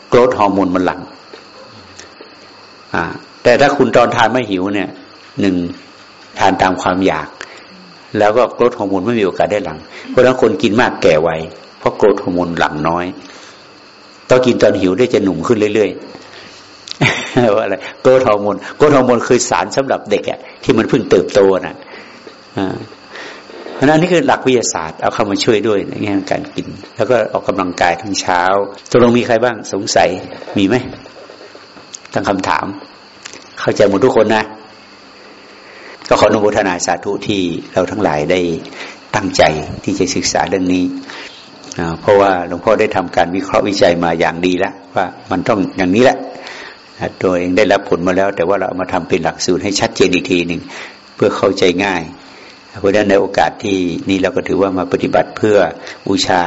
growth hormone มันหลั่งอ่า แต่ถ้าคุณตอนทานไม่หิวเนี่ยหนึ่งทานตามความอยาก แล้วก็ growth hormone ไม่มีโอกาสได้หลั่ง เพราะฉะนั้นคนกินมากแก่ไวเพราะ growth hormone หลั่งน้อยต้องกินตอนหิวได้จะหนุ่มขึ้นเรื่อยๆว่าอะไร growth hormone growth hormone คือสารสำหรับเด็กอะที่มันเพิ่งเติบโตนะอ่าเพราะนั้นนี่คือหลักวิทยาศาสตร์เอาเข้ามาช่วยด้วยในแง่การกิน แล้วก็ออกกำลังกายทั้งเช้าตกลงมีใครบ้างสงสัยมีไหมตั้งคำถาม เข้าใจหมดทุกคนนะ ก็ขออนุโมทนาสาธุที่เราทั้งหลายได้ตั้งใจที่จะศึกษาเรื่องนี้ เพราะว่าหลวงพ่อได้ทำการวิเคราะห์วิจัยมาอย่างดีแล้วว่ามันต้องอย่างนี้แหละตัวเองได้รับผลมาแล้ว แต่ว่าเราเอามาทำเป็นหลักสูตรให้ชัดเจนอีกทีหนึ่งเพื่อเข้าใจง่ายเพราะฉะนั้นในโอกาสที่นี่เราก็ถือว่ามาปฏิบัติเพื่อบูชา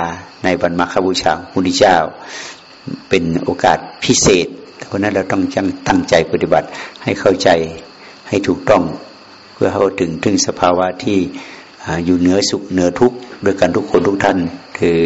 ในบรรมาคบูชาพุทธเจ้า เป็นโอกาสพิเศษ เพราะนั้นเราต้องตั้งใจปฏิบัติให้เข้าใจให้ถูกต้อง เพื่อเข้าถึงถึงสภาวะที่อยู่เหนือสุขเหนือทุกข์ด้วยกันทุกคนทุกท่านคือ